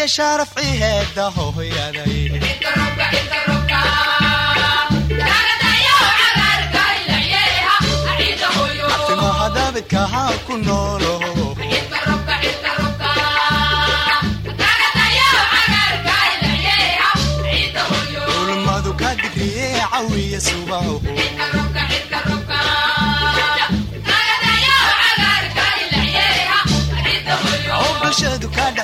iyo sharafci heeda hooyaday timaha ku noolo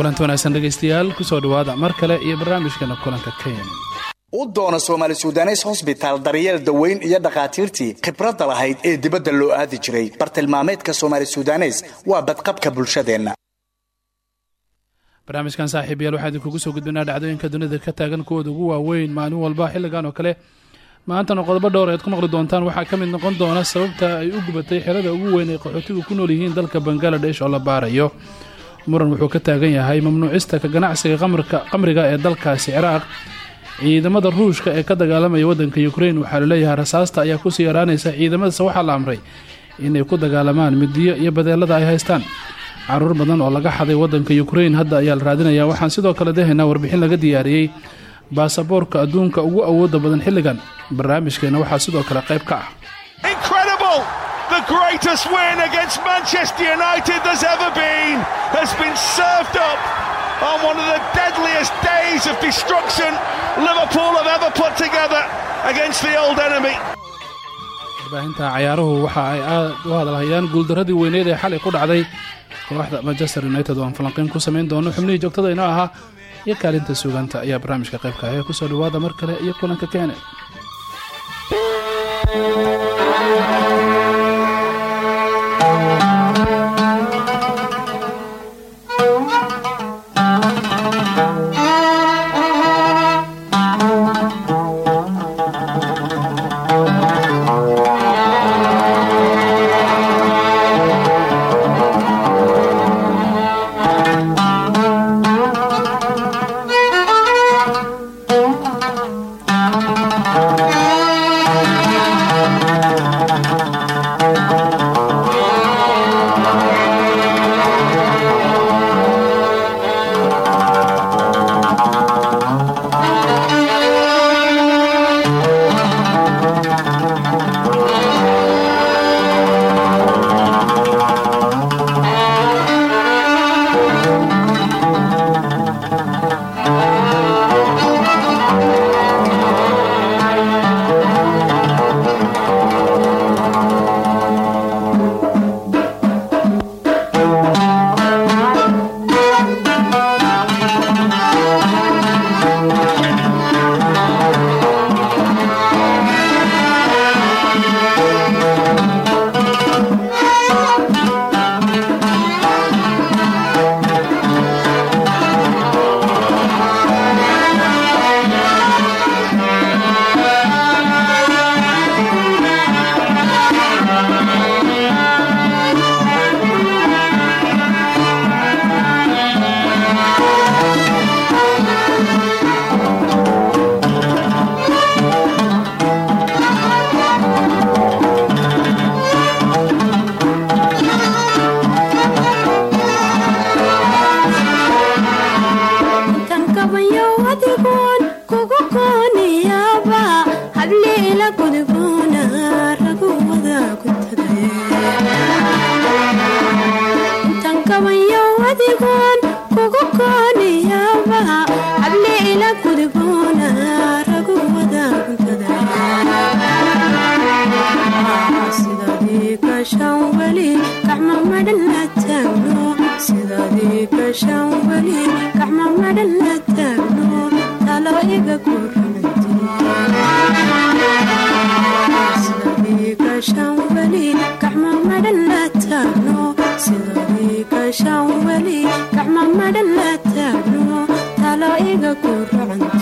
kulanti wanaagsan dhegaystayaal ku soo dhawaada mar kale iyo barnaamijkana kulanka kenya u doona soomaali sudanes hosbitaal daryeel daweyn iyo dhakhaatiirtii khibradda lahayd ee dibadda loo aadi jiray. Bartilmaameedka soomaali sudanes waa badqabka bulshadeenna. Barnaamijkan saaxiib yaal waxaa idinkugu soo gudbinaa dhacdooyinka dunida ka taagan kuwooda ugu waaweyn maalin walba xilligan oo kale. Maantana qodobo dhowr ead ku maqli doontaan. Waxaa ka mid noqon doona sababta ay u gubatay xerada ugu weyn ay qaxootigu ku nool yihiin dalka bangaladesh oo la baarayo muran wuxuu ka taagan yahay mamnuucista ka ganacsiga qamriga ee dalkaasi ciraaq. Ciidamada ruushka ee ka dagaalamaya wadanka ukrain waxaa la leeyahay rasaasta ayaa ku sii yaraanaysa ciidamadase waxaa la amray inay ku dagaalamaan midiyo iyo badeelada ay haystaan. Caruur badan oo laga xaday wadanka ukrain hadda ayaa la raadinaya. Waxaan sidoo kale dehaynaa warbixin laga diyaariyey baasaboorka adduunka ugu awooda badan xilligan. Barnaamijkeena waxaa sidoo kale qayb ka ah! Greatest win against Manchester United there's ever been has been served up on one of the deadliest days of destruction Liverpool have ever put together against the old enemy. warbaahinta cayaaruhu waxa ay aad u hadalhayaan guuldaradii weyneed ee xalay ku dhacday kooxda manchester united oo aan falanqeyn ku samayn doono xubnihii joogtada inoo ahaa iyo kaalinta suuganta ayaa barnaamijka qaybka ah ee ku soo dhawaada mar kale iyo kulanka keene sidii kashaan weli gacma madhan la taagno sidoo dhiigasha weli gacmo madhan la taabno talo iga ku racanto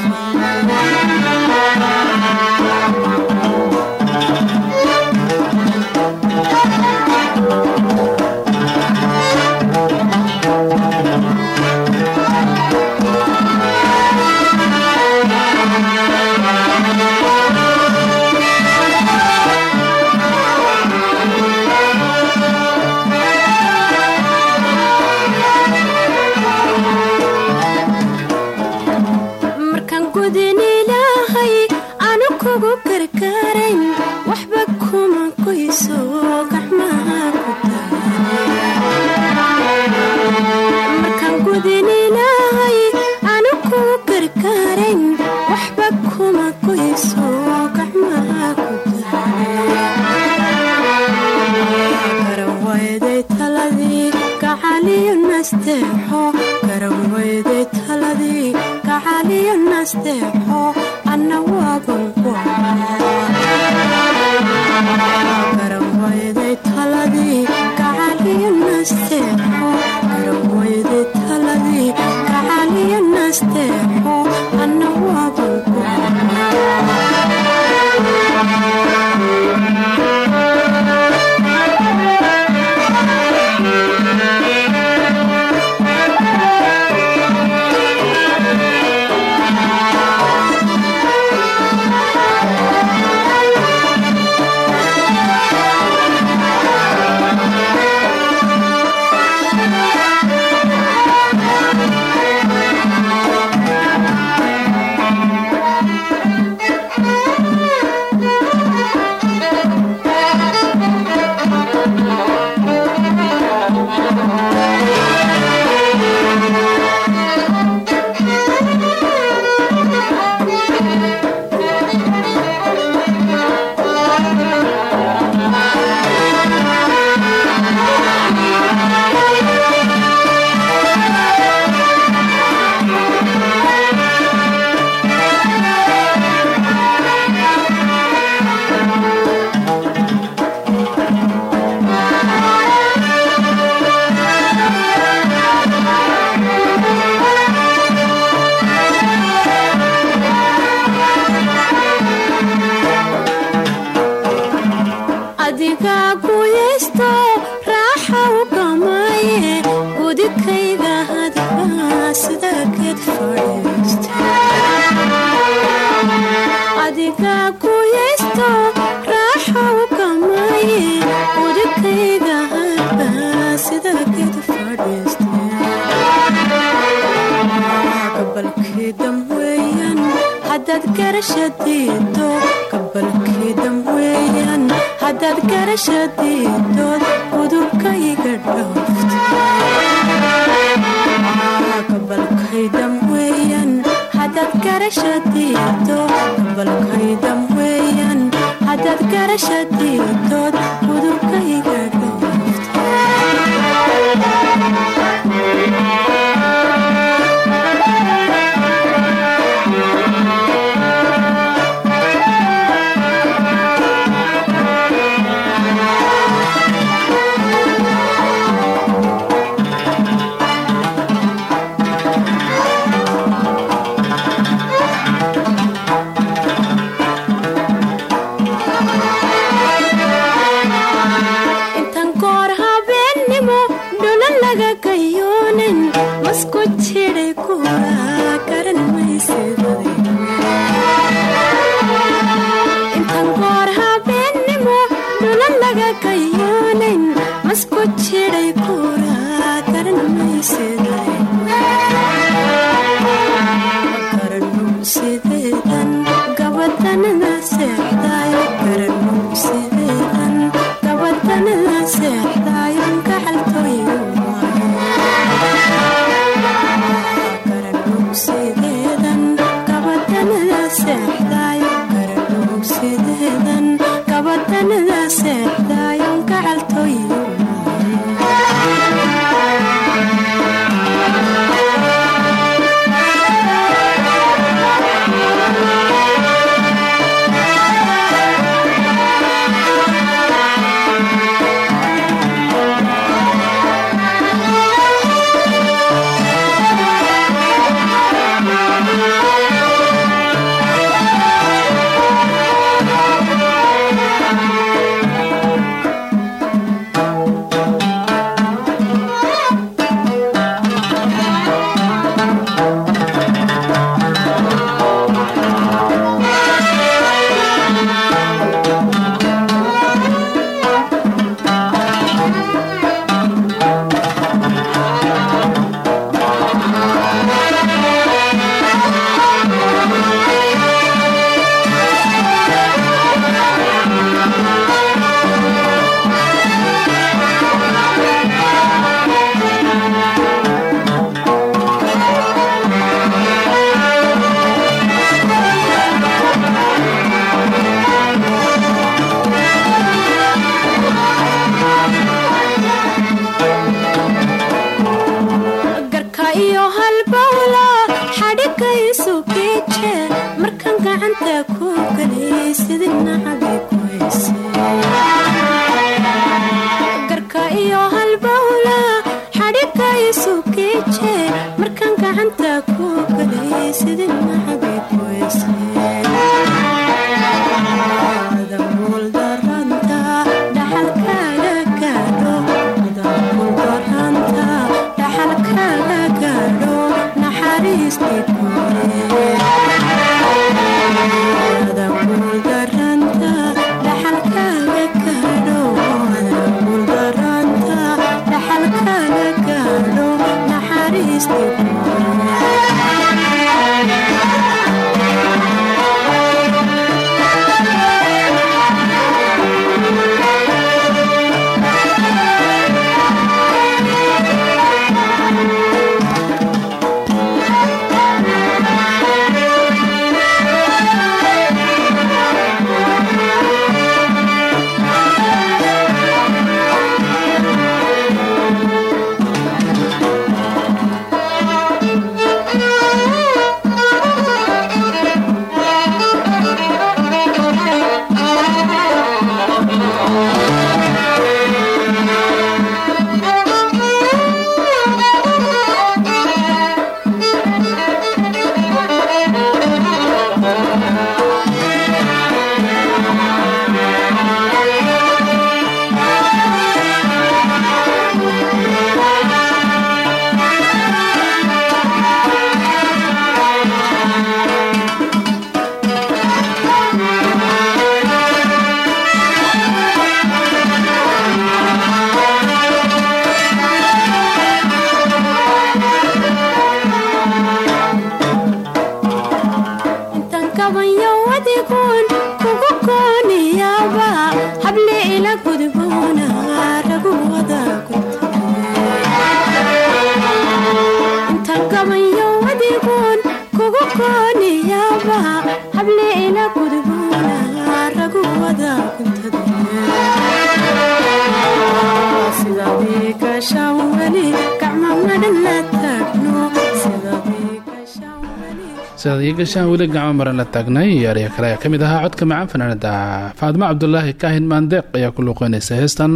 weli sidaad ii gashaan weli gacmo maran la taagnay iyo ariga kale ayaa ka mid ahaa codka macaan fanaanada. Faadimo cabdulaahi kaahin maandeeq ayaa ku luuqeynaysa heestan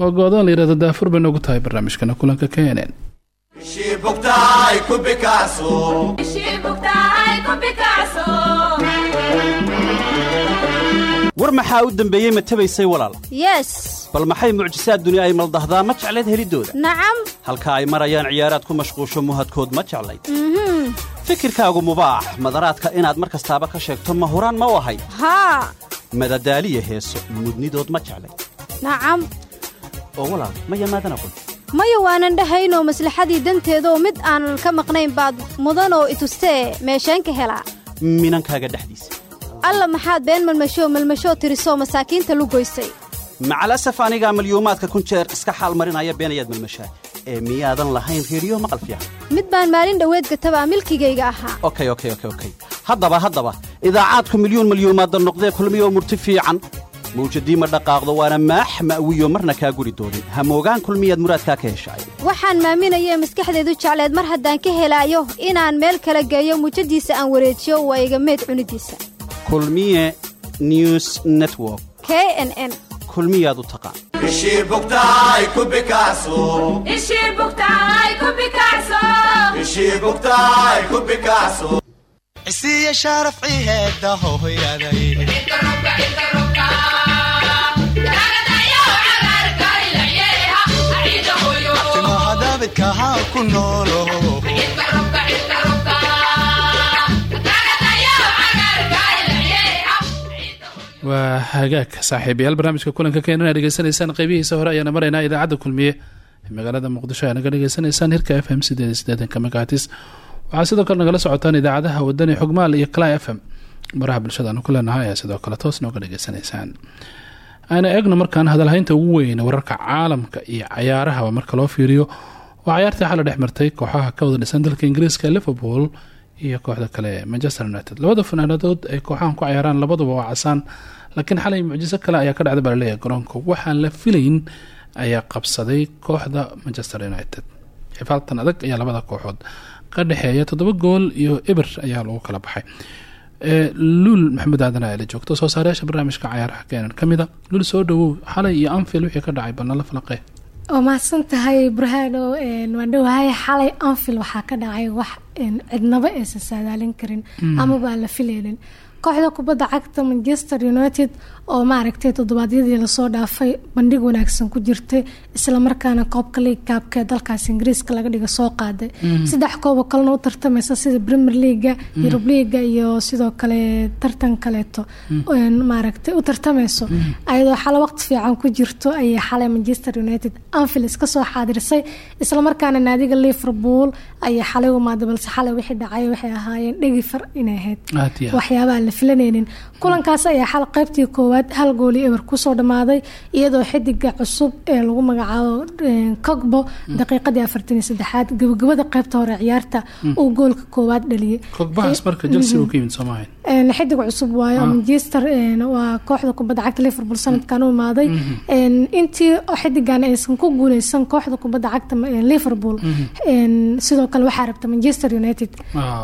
oo goodoon la yiraahdo daafur bay noogu tahay barnaamijkana kulanka keeneen ishii war maxaa u dembeeyey ma tabaysay walaal? Yes. Bal maxay mucjisaad duni ay maldahdaa? Ma jeclayd heliddooda nacam halka ay marayaan ciyaaraad ku mashquusho muhadkood ma jeclayd fikirkaagu mubaax madaraadka inaad mar kastaaba ka sheegto ma huraan ma u ahayd haa madadaaliya heeso mudnidood ma jeclayd nacam oo walaal ma yamaadana qol maya waanan dhahaynoo maslaxadii danteedaoo mid aanan ka maqnayn baad mudanoo itustee meesheen ka helaa. Minankaaga dhexdiisa alla maxaad been malmashoo malmashoo tirisoo masaakiinta lugoysay macalasaf anigaa malyuumaadka kun jeer iska xaal marinaya beenayaad malmashaa. Ee miyaadan lahayn reeriyo maqal fiican mid baan maalin dhoweed gatabaa milkigayga ahaa. Okay okay okay okay haddaba haddaba idaacaadku milyuun malyuumaadda noqdee kulmiyoo murti fiican. Mawjadii ma dhaqaaqdo waana maax ma'wiyo marna kaa guri doonin. Hamoogaan kulmiyaad muraadkaa ka heshaay waxaan maaminayee maskaxdeedu jecleed mar haddaan ka helaayo inaan meel kala geeyo muujadiisa aan wareejiyo waa iga meed cunidiisa kulmiye news network. K n n. Kulmiyaad u taqaan cisiiya sharaf ciheeda hooyaday timaha daabidka ha ku noolo waa hagaag saaxiibayaal barnaamijka kulanka keenan aad dhegeysanaysaan qeybihiisa hore ayaana maraynaa idaacadda kulmiye magaalada muqdisho aad naga dhegeysanaysaan hirka f m sideed iyo siddeetanka megahatis waxaa sidoo kale nagala socotaan idaacadaha wadani xogmaal iyo cly f m. Baraha bulshada aanu ku leenahay ayaa sidoo kale toos nooga dhegeysanaysaan aana eegno markaan hadalhaynta ugu weyn wararka caalamka iyo cayaarahaba marka loo fiiriyo. Waa cayaartii xala dhex martay kooxaha ka wada dhisan dalka ingiriiska liverpool iyo kooxda kale manchester united. Labada fanaanadood ay kooxahan ku cayaaraan labaduba waa casaan laakiin xalay mucjiso kale ayaa ka dhacda baa la leeyahay garoonka. Waxaan la filayn ayaa qabsaday kooxda manchester united. Xifaaltan adag ayaa labada kooxood ka dhexeeya toddoba gool iyo eber ayaa lagu kala baxay. Luul maxamed aadan aala joogto. Soo saarayaasha barnaamijka cayaaraha keenan ka mid a luul soo dhawow xalay iyo anfield wixii ka dhacay balnala falaqee? Waa mahadsan tahay burhaano waan dhowahay xalay anfield waxaa ka dhacay wax cidnaba aysan saadaalin karin amaba aan la filaynin kooxda kubadda cagta manchester united oo maaragtay toddobaadyadii la soo dhaafay bandhig wanaagsan ku jirtay islamarkaana koobka league kaabkee dalkaas ingiriiska laga dhiga soo qaaday. Saddex koobo kalena u tartamaysa sida premier leaga yurub leaga iyo sidoo kale tartan kaleeto. Maaragtay u tartamayso. Ayadoo xale waqti fiican ku jirto ayay xalay manchester united anfield iska soo xaadirisay islamarkaana naadiga liverpool ayay xalay umaaday balse xalay wixii dhacay waxay ahaayeen dhegi far inay ahayd. Waxyaabaha la filanaynin. Kulankaas ayaa xal qaybtii koowaad hal gooli eber ku soo dhammaaday iyadoo xidiga cusub ee lagu magacaabo cogbo daqiiqadii afartan iyo saddexaad gabagabada qaybta hore ciyaarta uu goolka koowaad dhaliyay xidig cusub waayo. Manchester waa kooxda kubadda cagta liverpool sanadkan u imaaday intii xidigan aysan ku guuleysan kooxda kubadda cagta liverpool. Sidoo kale waxaa rabta manchester united.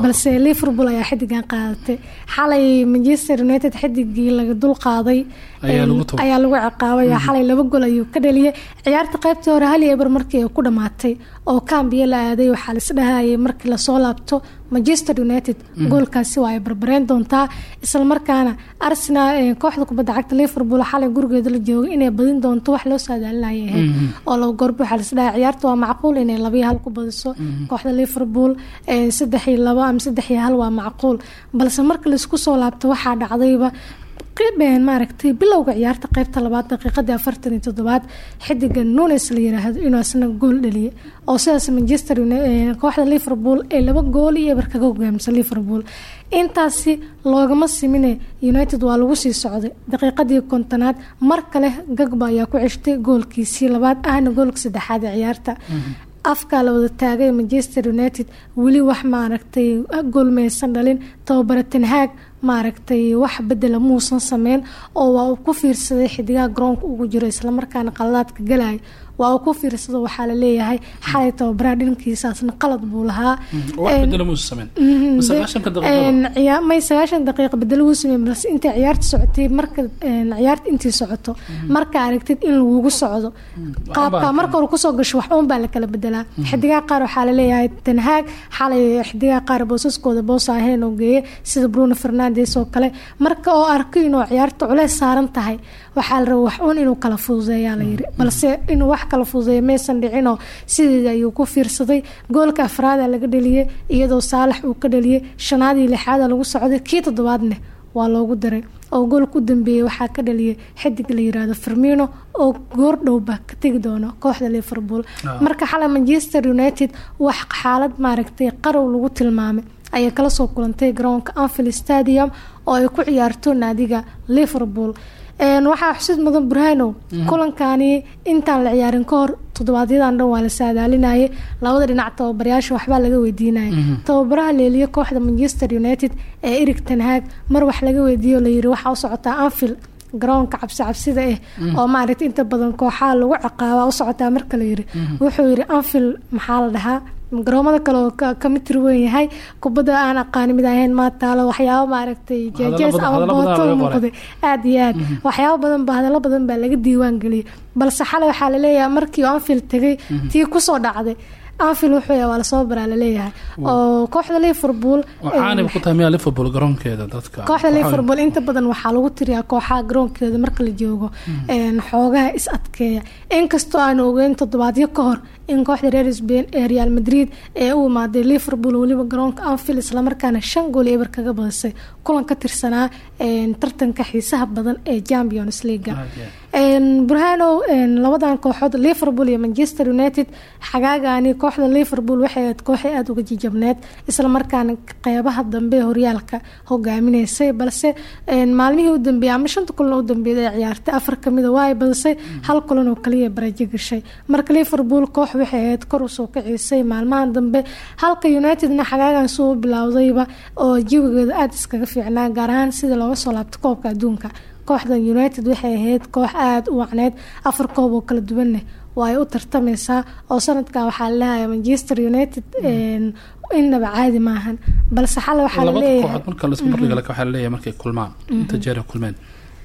Balse liverpool ayaa xidigan qaadatay xalay manchester united xidigii laga dul qaaday ayaa lagu ciqaabay xalay laba gol ayuu ka dhaliyay. Ciyaarta qaybtii hore hal eber markii ay ku dhamaatay oo cambiya la aaday waxaa laisdhahayay markii la soo laabto manchester united goolkaasi waa ay barbareen doontaa islamarkaana arsenal kooxda kubadda cagta liverpool xalay gurigeeda la joogay inay badin doonto wax loo saadaalinaya ahayd. Oo laba goorba waxaa laisdhahay ciyaarta waa macquul inay labiyo hal ku badiso kooxda liverpool saddex iyo labo ama saddex iyo hal waa macquul. Balse marka la isku soo laabto waxaa dhacdayba maaragtay bilowga ciyaarta qaybta labaad daqiiqadii afartan iyo toddobaad xidiga nunes la yiraahdo inuu asna gool dhaliyay. Oo sidaas manchester kooxda liverpool ee laba gool iyo eber kaga hogaamisa liverpool. Intaasi loogama simine united waa lagu sii socday. Daqiiqadii kontonaad mar kale gagba ayaa ku ceshtay goolkiisii labaad ahna goolka saddexaad ee ciyaarta. Afkaa la wada taagay manchester united weli wax maaragtay gool maysan dhalin. Tababara tenhaag maaragtay wax bedela muusan sameyn oo waa uu ku fiirsaday xidigaha garoonka ugu jiro islamarkaana qaladaadka galaya waa ku fiirsado waxaa la leeyahay xalay tababaraha dhankiisaasna qalad buu lahaa. May sagaashan daqiiqa bedelo wuu sameey balse intay ciyaarta socotay marka ciyaarta intii socoto marka aragtid in lagugu socdo. Qaabka marka hore ku soo gasho wax uun baa la kala bedelaa xidigaha qaar waxaa la leeyahay tanhaag xalay xidigaha qaar boosaskooda boos aheen oo geeye sida bruno fernandes oo kale. Marka oo arko inuu ciyaarta culeys saaran tahay waxaa la raba wax uun inuu kala fududeeyaa layiri balse inuu wax kala fududeeya maysan dhicinoo sideeda ayuu ku fiirsaday. Goolka afraada laga dhaliyay iyadoo saalax uu ka dhaliyay shanaadii lixaada lagu socday. Kii toddobaadne waa loogu daray. Oo goolka u dambeeyey waxaa ka dhaliyay xidig la yiraahdo fermino oo goordhowba ka tegi doono kooxda liverpool. Marka xalay manchester united wax xaalad maaragtay qarow lagu tilmaamay. Ayay kala soo kulantay garoonka anfield stadium oo ay ku ciyaarto naadiga liverpool waxaa xusid mudan burhanow kulankani intaan la ciyaarin ka hor toddobaadyadaan dhan waa la saadaalinayay. Labada dhinac tababarayaasha waxbaa laga weydiinaya tababaraha leeliye kooxda manchester united ee erig tanhaag mar wax laga weydiiyo layiri waxaa u socotaa anfield garoonka cabsi cabsida ah oo maaragta inta badan kooxaha lagu ciqaabaa u socotaa marka layiri wuxuu yiri anfield maxaa la dhahaa garoomada kale oo ka mid tir weyn yahay kubadda aan aqaani mid ahayn maataalo waxyaabo maaragtay jeejees ama booto muuqday aada iyo aad. Waxyaabo badan ba hadallo badan baa laga diiwaan geliyay balse xalay waxaa la leeyahay markii anfield tegay tii ku soo dhacday anfield wuxuu waa la soo baraa la leeyahay oo kooxda liverpool kooxda liverpool inta badan waxaa lagu tiriyaa kooxaha garoonkeeda marka la joogo xoogaha is adkeeya. Inkastoo aan ogeyn toddobaadyo ka hor in kooxda reer sbain ee real madrid ee u imaaday liverpool weliba garoonka anfield islamarkaana shan gool eber kaga badisay kulan ka tirsanaa tartanka xiisaha badan ee champions leaga burhanow labadan kooxood liverpool iyo manchester united xagaagani kooxda liverpool waxay ahayd kooxay aada uga jijabneed islamarkaana qeybaha dambe ee horyaalka hogaaminaysay balse maalmihii u dambeeyey ama shanta kulan u dambeeyay ee ciyaartay afar kamida waa ay badisay hal kulan oo kaliya barajo gashay. Marka liverpool koox waxay ahayd kor u soo kaciisay maalmahan dambe halka unitedna xagaagan suu bilowdayba oo jawigeeda aada iskaga fiicnaa gaar ahaan sidii looga soo laabtay koobka adduunka. Kooxda united waxay ahayd koox aada u wacneyd afar koob oo kala duwaneh waa ay u tartameysaa oo sanadkan waxaa la leeyahay manchester united innaba caadi maahan. Balse xale waxaa la labada leeyahay kooxood marka lasku bardhiga waxaa la leeyahay markay kulmaan. Inta jeer ay kulmeen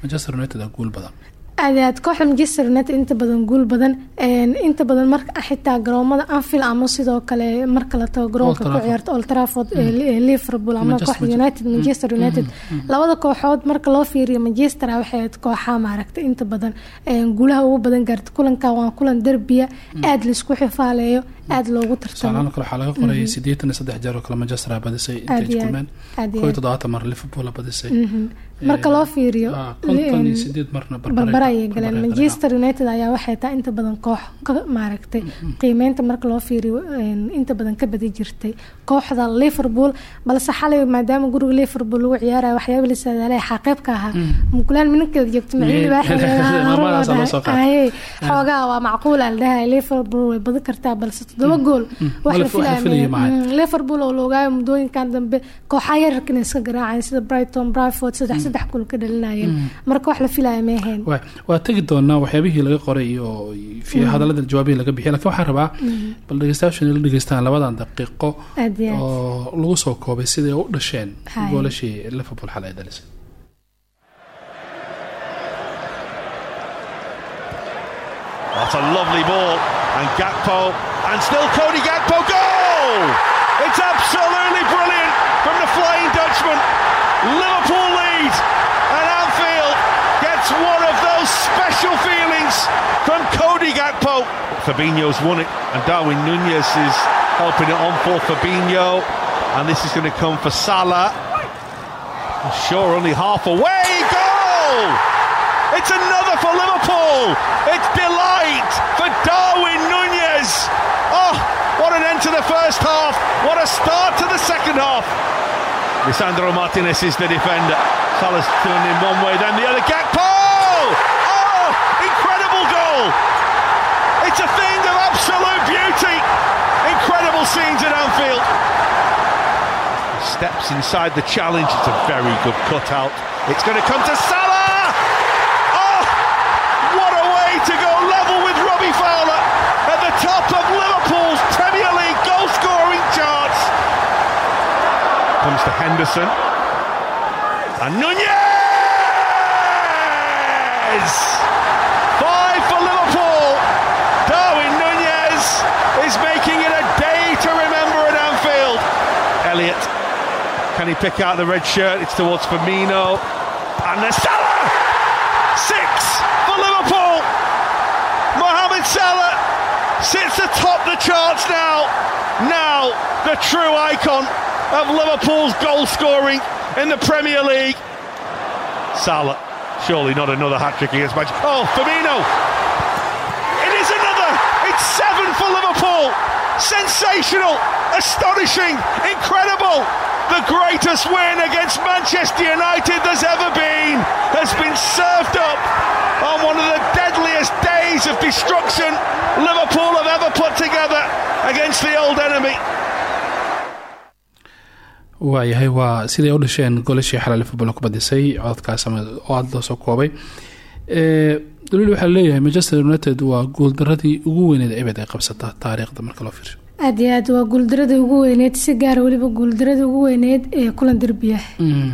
manchester united aa guul badan aad iyo aad kooxda manchester united inta badan guul badan inta badan marka xitaa garoomada anfield ama sidoo kale marka la tago garoonka ku ciyaarto old trafford Li- ee liverpool ama kooxda united. Manchester united. Labada kooxood marka loo fiiriyo manchester ah waxay ahayd kooxaha maaragtay inta badan guulaha ugu badan gaarta kulankan waa kulan derbiya. Aad la isku xifaaleeyo aad loogu tartamo. Kale waxaa laga qorayay siddeetan iyo saddex jeer oo kale manchester badisay Aad intay aad, kulmeen aad koo iyo aad. toddobaatan mar liverpool badisay. Marka loo fiiriyo Ah, barbara ayay galeen manchester united ayaa waxay tahay inta badan koox ka maaragtay qiimeynta marka loo fiiriyo inta badan ka badi jirtay kooxda liverpool balse xalay maadaama guriga liverpool lagu ciyaaraya waxyaaba la saadaalaya xaqeybka ahaa mukulaan minankeeda joogto qaaday. xoogaa waa macquul aan dhahay liverpool way badi kartaa balse toddoba gool wax la. Mm, liverpool oo la ogaayo muddooyinkan dambe kooxaha yararka inay iska garaaceen sida brighton briford saddex saddex gool ka dhalinayeen. Marka wax la filaya ma ahayn. Waa tegi doonaa waxyaabihii laga qoray iyo fi hadallada jawaabihii laga bixiyay lakiin waxaan rabaa bal dhegeystayaashu inay la dhegeystaan labadan daqiiqo oo lagu soo koobay siday u dhasheen goolashii liverpool xalay ay dhalisay That's a lovely ball. And Gakpo, and still Cody Gakpo, goal! It's absolutely brilliant from the Flying Dutchman. Liverpool lead, and Anfield gets one of those special feelings from Cody Gakpo. Fabinho's won it, and Darwin Nunez is helping it on for Fabinho. And this is going to come for Salah. Sure, only half away. Goal! It's another for Liverpool. It's delight for Darwin Nunez. Oh, what an end to the first half. What a start to the second half. Lisandro Martinez is the defender. Salah's turned in one way, then the other. Gakpo! Oh, incredible goal. It's a thing of absolute beauty. Incredible scenes at Anfield. Steps inside the challenge. It's a very good cutout. It's going to come to Salah. Oh, what a way to go level with Robbie Fowler at the top of Liverpool's Premier League goal scoring charts. Comes to Henderson. And Nunez! Five for Liverpool. Darwin Nunez is making it a day to remember at Anfield. Elliot, can he pick out the red shirt? It's towards Firmino. And there's Salah! Six for Liverpool. Mohamed Salah sits atop the charts now. Now, the true icon of Liverpool's goal scoring in the Premier League. Salah, surely not another hat trick against Manchester. Oh, Firmino! It is another! It's seven for Liverpool! Sensational! Astonishing! Incredible! The greatest win against Manchester United there's ever been has been served up on one of the deadliest days of destruction Liverpool have ever put together against the old enemy. Waayahay waa siday u dhasheen golashii liverpool ku badisay? Cododkaas oo aada loo soo koobay. Daliil waxaa leeyahay manchester united waa guuldaradii ugu weyneed ebed ay qabsata taariikhda marka loo fiirsho aad iyo waa guuldaradii ugu weyneed si gaara weliba guuldaradii ugu weyneed ee kulan derbiya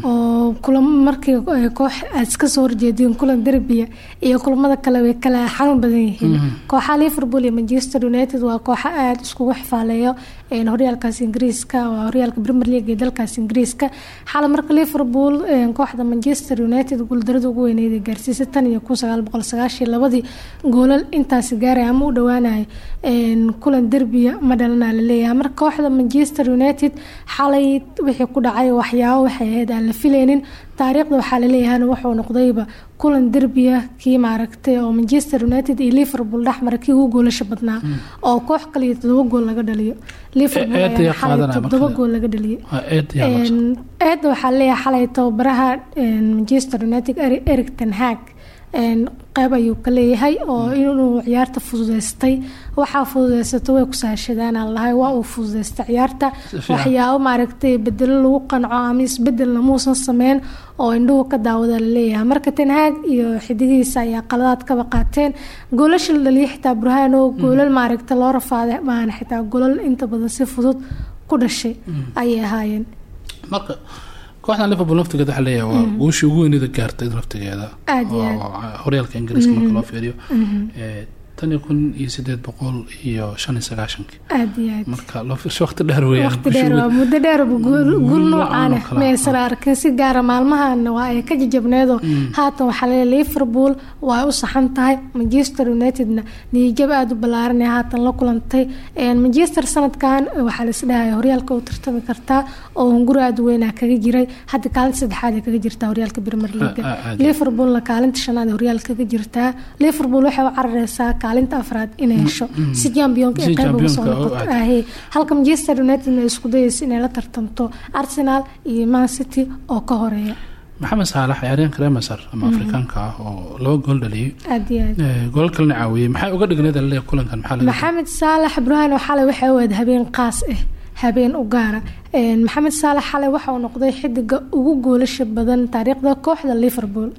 oo kulam markii ay koox aad iska soo horjeediin kulan derbiya iyo kulamada kale way kala xanuun badan yihiin. Kooxaha liverpool iyo manchester united waa kooxa aada iskugu xifaaleeyo horyaalkaas ingiriiska waa horyaalka premier league ee dalkaas ingiriiska. Xala marka liverpool kooxda manchester united guuldarada ugu weyneyd ee gaarsiisay tan iyo kun sagaal boqol sagaashan labadii goolal intaasi gaaraya ama u dhowaanaya een kulan derbiya ma dhalanaa la leeyahay marka kooxda manchester united xalay wixii ku dhacay waxyaabo waxay ahayd aan la filaynin. Taariikhda waxaa laleeyahayna wuxuu noqdayba kulan derbiya kii maaragtay oo manchester united iyo liverpool dhexmara kii ugu goolasha badnaa oo koox kaliya todoba gool laga dhaliyo. Liverpool ayaa xalay todoba gool laga dhaliyay waa eed yaa loo soo- Een, aad waxaa leeyahay xalay tababaraha manchester united Eri- eric ten hag qeyb ayuu ka leeyahay oo inuu ciyaarta fududeystay. Waxaa fududeysato way kusaashadaan aan lahay waa uu fududeystay ciyaarta. Waxyaabo maaragtay bedelo lagu qanco ama isbedelna muusan sameyn oo indhuhu ka daawada la leeyahay marka ten hag iyo xidigihiisa ayaa qaladaad kaba qaateen. Goolasha la dhaliyay xitaa burhano goolal maaragta loo rafaaday maana xitaa golal inta badan si fudud ku dhashay ayay ahaayeen marka kooxdan liverpool naftigeeda waxaa leeyahay waa guushii ugu weynida gaartay naftigeeda horyaalka ingiriiska marka loo fiiriyo Tan iyo kun iyo sideed boqol iyo shan iyo aad marka loo fiirsho waqti dheer dheer waa muddo dheerba guul guul Noocan oo noocaane kale. ma aysan arkin si gaara maalmahana waa ay ka jajabneedoo haatan waxaa leeyahay liverpool waa u saxan tahay manchester unitedna. Niyajab aada u ballaaran ee haatan la kulantay. Manchester sanadkan waxaa la isdhahaya horyaalka u tartami kartaa oo hunguri aada weynaa kaga jiray. Hadda kaalinta saddexaad kaga jirtaa horyaalka premier league Ah, ah, aad. liverpoolna kaalinta shanaad horyaalka kaga jirtaa. Liverpool waxay u carareysaa kaalinta afraad inay hesho. Si championka Si ay qayb uga soo championka noqoto. Ahe, halka manchester united ay isku dayaysa inay la tartanto arsenal iyo man city oo ka horreeya. Maxamed saalax ciyaaryahanka reer masar ama afrikaanka ah oo laba gool dhaliyay. Eh, goolal kalena caawiyey maxay uga dhigneed alle kulankan? Maxamed saalax ibraahim xalay waxay u ahayd habeen qaas ah habeen u gaara. Een, maxamed saalax xalay waxa uu noqday xidiga ugu goolasha badan taariikhda kooxda liverpool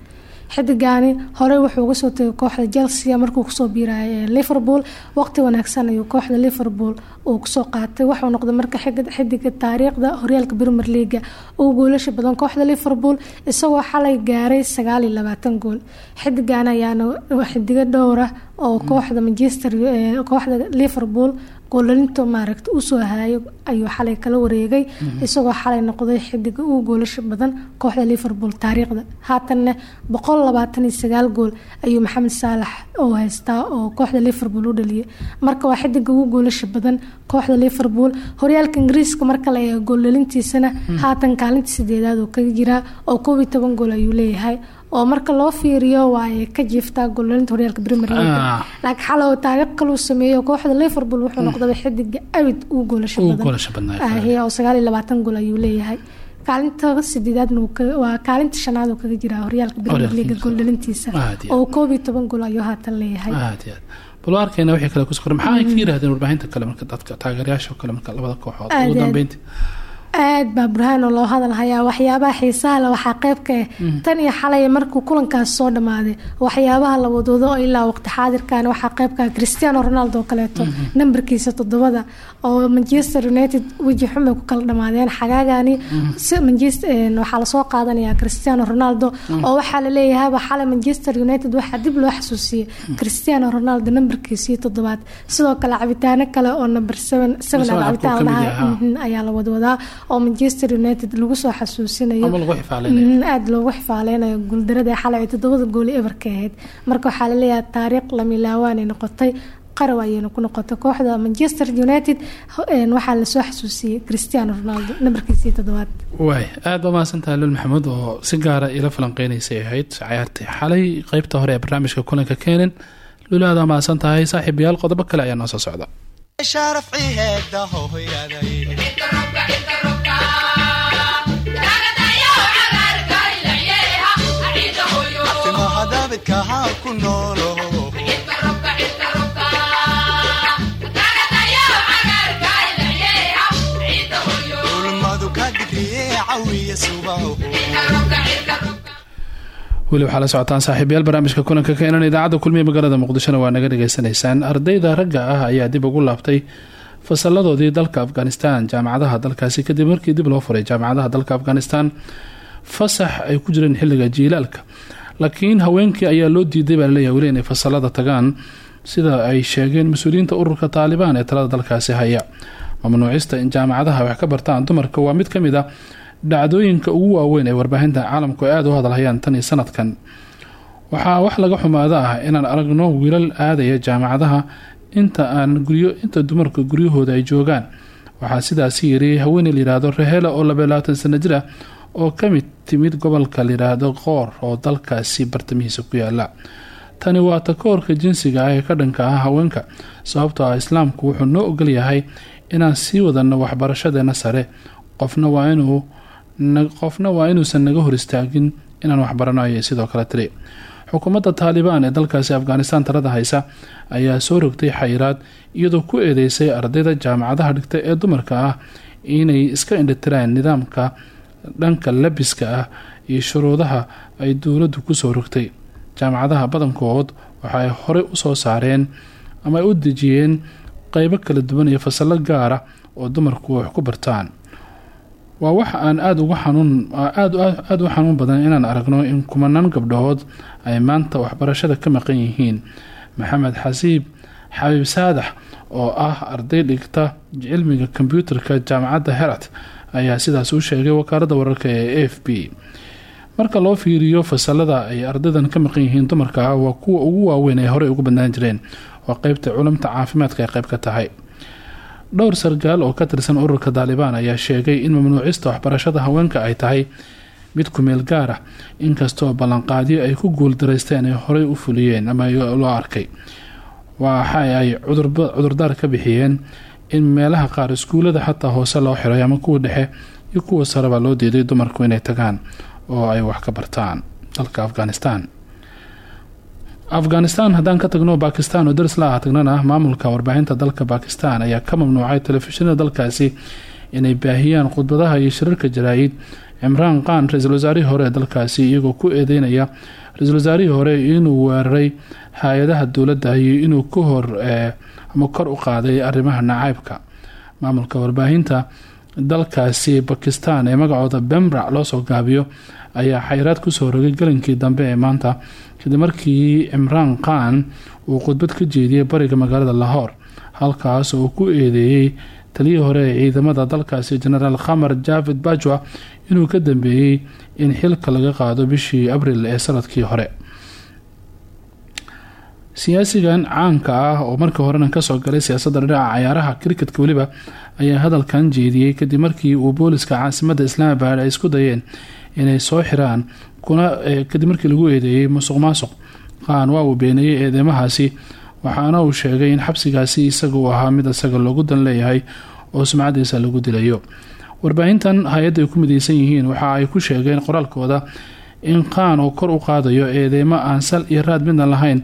xidigani horey wuxuu uga soo tegay kooxda chelsea markuu ku soo biirayay ee liverpool. Waqti wanaagsan ayuu kooxda liverpool uu ku soo qaatay waxuu noqday marka xidiga taariikhda horyaalka premier leaga ugu goolasha badan kooxda liverpool isagoo xalay gaaray sagaal iyo labaatan gool. Xidigan ayaana xidigo dhowra oo kooxda manchester ee kooxda liverpool goolalinta maaragta u soo haayo ayuu xalay kala wareegay isagoo xalay noqday xidiga ugu goolasha badan kooxda liverpool taariikhda. Haatanna boqol labaatan iyo sagaal gool ayuu maxamed saalax oo haystaa oo kooxda liverpool u dhaliyay marka waa xidiga ugu goolasha badan kooxda liverpool horyaalka ingiriiska marka la eego goolalintiisana haatan kaalinta sideedaad oo kaga jiraa oo koob iyo toban gool ayuu leeyahay oo marka loo fiiriyo waa ka jiiftaa goolalinta horyaalka premier league Ah. laakiin xalay oo taariikh kale uu sameeyo kooxda liverpool wuxuu noqday xidiga abid ugu goolasho badan. Ahe, oo sagaal iyo labaatan gool ayuu leeyahay. Kaalinta sideedaadna waa kaalinta shanaad oo kaga jiraa horyaalka league. Ingiriiska. gooldhalintiisa oo koob iyo toban gool ayuu haatan leeyahay. Aad iyo aad. Bal waa arkayna wixii kale ku soo koray maxaa ay ka yidhahdeen warbaahinta kale marka dadka taageerayaasha kale marka labada kooxood? Ugu dambeyntii aad baa burhaan oo loo hadal hayaa. Waxyaabaha xiisaha leh waxaa qayb ka ah tan iyo xalay markuu kulankaas soo dhammaaday waxyaabaha la wadwado oo ilaa waqti xaadirkan waxaa qayb ka ah cristiano ronaldo oo kaleeto nambarkiisa toddobada oo manchester united weji xumay ku kala dhammaadeen xagaagani manchester een, waxaa la soo qaadanayaa cristiano ronaldo oo waxaa la leeyahay xalay manchester united waxaa dib loo xasuusiyey cristiano ronaldo nambarkiisii toddobaad. Sidoo kale cabitaano kale oo number seven seven ayaa la wadwadaa oo manchester united lagu soo xasuusinayo. Mhm, aada loogu xifaaleynayo guuldarada xalay ay toddobada gooli ebarka ahayd. Marka waxaa la leeyahay taariikh lamilaawaanay noqotay qarow ayayna ku noqotay kooxda manchester united waxaa la soo xasuusiyey cristiano ronaldo nambarkiisii toddobaad. Waay aad baa mahadsantahay lul maxamuud oo si gaara ila falanqeynaysay ahayd. Cayaartii xalay qeybta hore ee barnaamijka kulanka keenan lul aad baa mahadsan tahay qodobo kale ayaa noo soo socda ku noolo ka weli waxaa la socotaan saaxiibayaal barnaamijka kulanka keenan idaacadda kulmiye magaalada muqdishona waa naga dhageysanaysaan ardayda ragga ah ayaa dib ugu laabtay fasaladoodii dalka afghanistan. Jaamacadaha dalkaasi kadib markii dib loo furay jaamacadaha dalka afghanistan fasax ay ku jireen xilliga jiilaalka laakiin haweenkii ayaa loo diiday baa la leeyahay weli inay fasalada tagaan sida ay sheegeen mas'uuliyiinta ururka taalibaan ee talada dalkaasi haya. Mamnuucista in jaamacadaha wax ka bartaan dumarka waa mid ka mid a dhacdooyinka ugu waaweyn ee warbaahinta caalamku ay aada u hadalhayaan tan iyo sanadkan. Waxaa wax laga xumaado ah inaan aragno wiilal aadaya jaamacadaha inta aan guryo inta dumarka guryahooda ay joogaan. Waxaa sidaasi yiri haweeney layidhaahdo rahela oo labaalaatan sano jir ah oo ka mid timid gobolka layidhaahdo qoor oo dalkaasi bartamihiisa ku yaalla tani waa takoorka jinsiga ah ee ka dhanka ah haweenka sababtoo ah islaamku wuxuu noo ogolyahay inaan sii wadano waxbarashadeena sare qofna waa inuu na- qofna waa inuusan naga hor istaagin inaan waxbarano ayay sidoo kale tiri. Xukuumadda taalibaan ee dalkaasi afghanistan talada haysa ayaa soo rogtay xayiraad iyadoo ku eedeysay ardayda jaamacadaha dhigta ee dumarka ah inay iska indhitiraan nidaamka dhanka labiska ah iyo shuruudaha ay dowladdu ku soo rogtay. Jaamacadaha badankood waxa ay horey u soo saareen ama u dejiyeen qeybo kala duwan iyo fasallo gaara oo dumarku wax ku bartaan. Waa wax aan aada uga xanuun aad aada u xanuun badan inaan aragno in kumanaan gabdhahood ay maanta waxbarashada ka maqan yihiin. Maxamed xasiib xabiib saadax oo ah arday dhigta cilmiga kombyuutarka jaamacadda herat ayaa sidaas u sheegay wakaaladda wararka ee a f b marka loo fiiriyo fasalada ay ardaydan ka maqan yihiin dumarka ah waa kuwa ugu waaweyn ay horey ugu badnaan jireen oo qeybta culumta caafimaadka ay qeyb ka tahay. Dhowr sargaal oo ka tirsan ururka daalibaan ayaa sheegay in mamnuucista waxbarashada haweenka ay tahay mid kumeel gaar ah inkastoo ballanqaadyo ay ku guuldaraysteen ay horey u fuliyeen ama loo arkay. Waxa ay cudurdaar ka bixiyeen in meelaha qaar iskuulada xataa hoose loo xiray ama kuwa dhexe iyo kuwa sareba loo diiday dumarku inay tagaan oo ay wax ka bartaan. Dalka afghanistan. Afghanistan haddaan ka tagno bakistan oo daris la ah maamulka warbaahinta dalka bakistan ayaa ka mamnuucay telefishinada dalkaasi inay baahiyaan khudbadaha iyo shirarka jaraa-id. Cimraan qaan ra'iisul wasaarihii hore dalkaasi iyagoo ku eedeynaya ra'iisul wasaarihii hore inuu weeraray hay'adaha dowladda iyo inuu ka hor ama kor u qaaday arrimaha nacaybka. Maamulka warbaahinta dalkaasi bakistan ee magacooda bembra loosoo gaabiyo ayaa xayiraad ku soo rogay galinkii dambe ee maanta kadib markii cimraan qaan uu khudbad ka jeediyey bariga magaalada lahore halkaas oo ku eedeeyey taliyii hore ee ciidamada dalkaasi genaraal khamar javid bajwa inuu ka dambeeyey in xilka laga qaado bishii abril ee sannadkii hore siyaasigan caanka ah oo markii horena ka soo galay siyaasadda dhinaca cayaaraha criketka weliba ayaa hadalkan jeediyey kadib markii uu booliska caasimada islaamabad ay isku dayeen inay soo xiraan kuna kadib markii lagu eedeeyey musuq maasuq. Qaan waa uu beeneeyey eedeymahaasi waxaana uu sheegay in xabsigaasi isaga uu ahaa mid isaga loogu dan leeyahay oo sumcadiisa lagu dilayo. Warbaahintan hay'adda ay ku mideysan yihiin waxa ay ku sheegeen qoraalkooda in qaan oo kor u qaadayo eedeymo aan sal iyo raad midna lahayn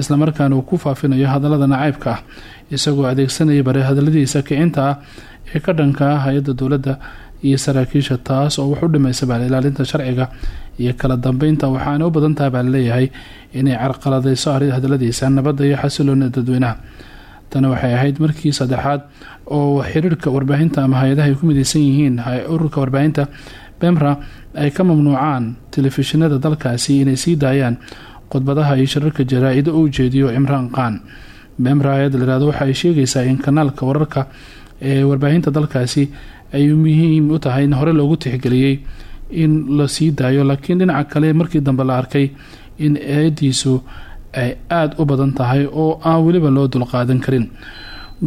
islamarkaana uu ku faafinayo hadalada nacaybka ah isagoo adeegsanaya bare hadaladiisa kicinta ah ee ka dhanka ah hay'adda dowladda iyo saraakiisha taas oo wax u dhimaysa baa ilaalinta sharciga iyo kala dambeynta waxaana u badan tahay baa la leeyahay inay carqaladeyso hadaladiisa nabadda iyo xasiloonida dadweynaha. Tani waxay ahayd markii saddexaad oo xiriirka warbaahinta ama hay'adaha ay ku mideysan yihiin ururka warbaahinta bemra ay ka mamnuucaan telefishinada dalkaasi inay sii daayaan khudbadaha iyo shirarka jaraa-ida u ujeediyo cimraan qaan bemra hay'adda layirahdo waxa ay sheegaysaa in kanaalka wararka ee warbaahinta dalkaasi ay muhiim u tahay in hore loogu tixgeliyey in la sii daayo laakiin dhinaca kale markii dambe la arkay in eediisu ay aada u badan tahay oo aan weliba loo dulqaadan karin.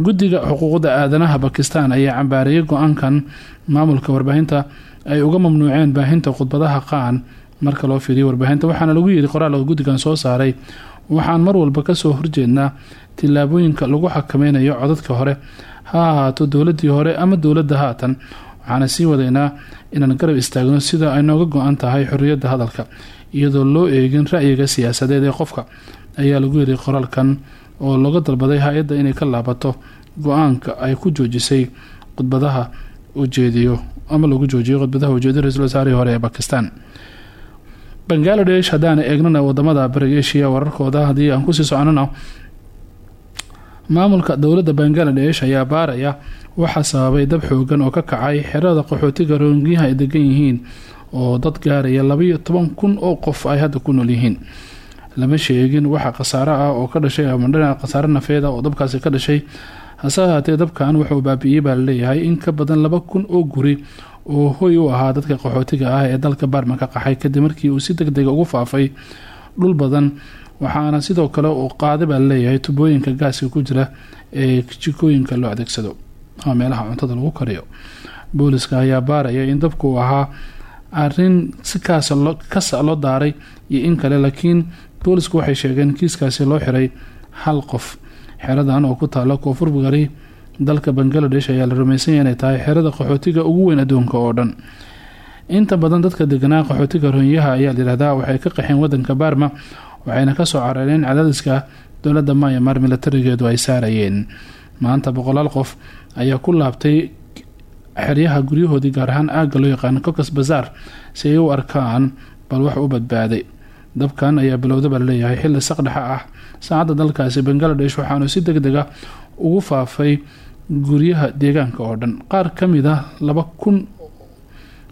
Guddiga xuquuqda aadanaha bakistan ayaa cambaareeyay go'aankan maamulka warbaahinta ay uga mamnuuceen baahinta khudbadaha qaan marka loo fiiriyo warbaahinta waxaana lagu yiri qoraal guddigan soo saaray waxaan mar walba ka soo horjeednaa tillaabooyinka lagu xakameynayo codadka hore. Ha ahaato dowladii hore ama dowladda haatan waxaana sii wadaynaa inaan garab istaagno sida ay nooga go-an tahay xorriyadda hadalka iyadoo loo eegin ra'yiga siyaasadeed ee qofka ayaa lagu yiri qoraalkan oo laga dalbaday hay'adda inay ka laabato go'aanka ay ku joojisay khudbadaha ujeediyo ama lagu joojiyay khudbadaha ujeediyo ra'isul wasaarihii hore ee bakistan bangaladesh haddaan eegnana waddamada bariga eshiya wararkooda haddii aan ku sii soconana maamulka dowladda bangaladesh ayaa baaraya waxaa sababay dab xoogan oo ka kacay xerada qaxootiga roongiyaha ay degan yihiin oo dad gaaraya labaiyo toban kun oo qof ay hadda ku nool yihiin. Lama sheegin waxa khasaare ah oo ka dhashay ama dhinaca khasaare nafeeda oo dabkaasi ka dhashay. Hase ahaatee dabkan wuxuu baabi'iyey baa in ka badan laba kun oo guri oo hoy u ahaa dadka qaxootiga ah ee dalka baarma ka qaxay kadib markii uu si deg dega ugu faafay dhul badan waxaana sidoo kale uu qaaday baa la leeyahay tubooyinka gaaska ku jira ee jikooyinka loo adeegsado ama meelaha cuntada lagu kariyo. Booliska ayaa baaraya in dabku uu ahaa arrin si kasa loo daaray iyo in kale laakiin boolisku waxay sheegeen kiiskaasi loo xiray hal qof. Xeradan oo ku taala koonfur gari dalka bangaladesh ayaa la rumeysanya inay tahay xerada qaxootiga ugu weyn adduunka oo dhan. Inta badan dadka deganaa qaxootiga roonyaha ayaa layihahdaa waxay ka qaxeen wadanka baarma waxayna ka soo carareen cadaadiska dowladda myamar milatarigeedu ay saarayeen. Maanta boqolaal qof ayaa ku laabtay xeryaha guryahoodii gaar ahaan aagga loo yaqaano cocas bazaar si ay u arkaan bal wax u badbaaday. Dabkan ayaa bilowda baa la leeyahay xilli saqdhexa ah. Saacadda dalkaasi bangaladesh waxaanu si deg ah ugu faafay guryaha deegaanka oo dhan. Qaar ka mid ah laba kun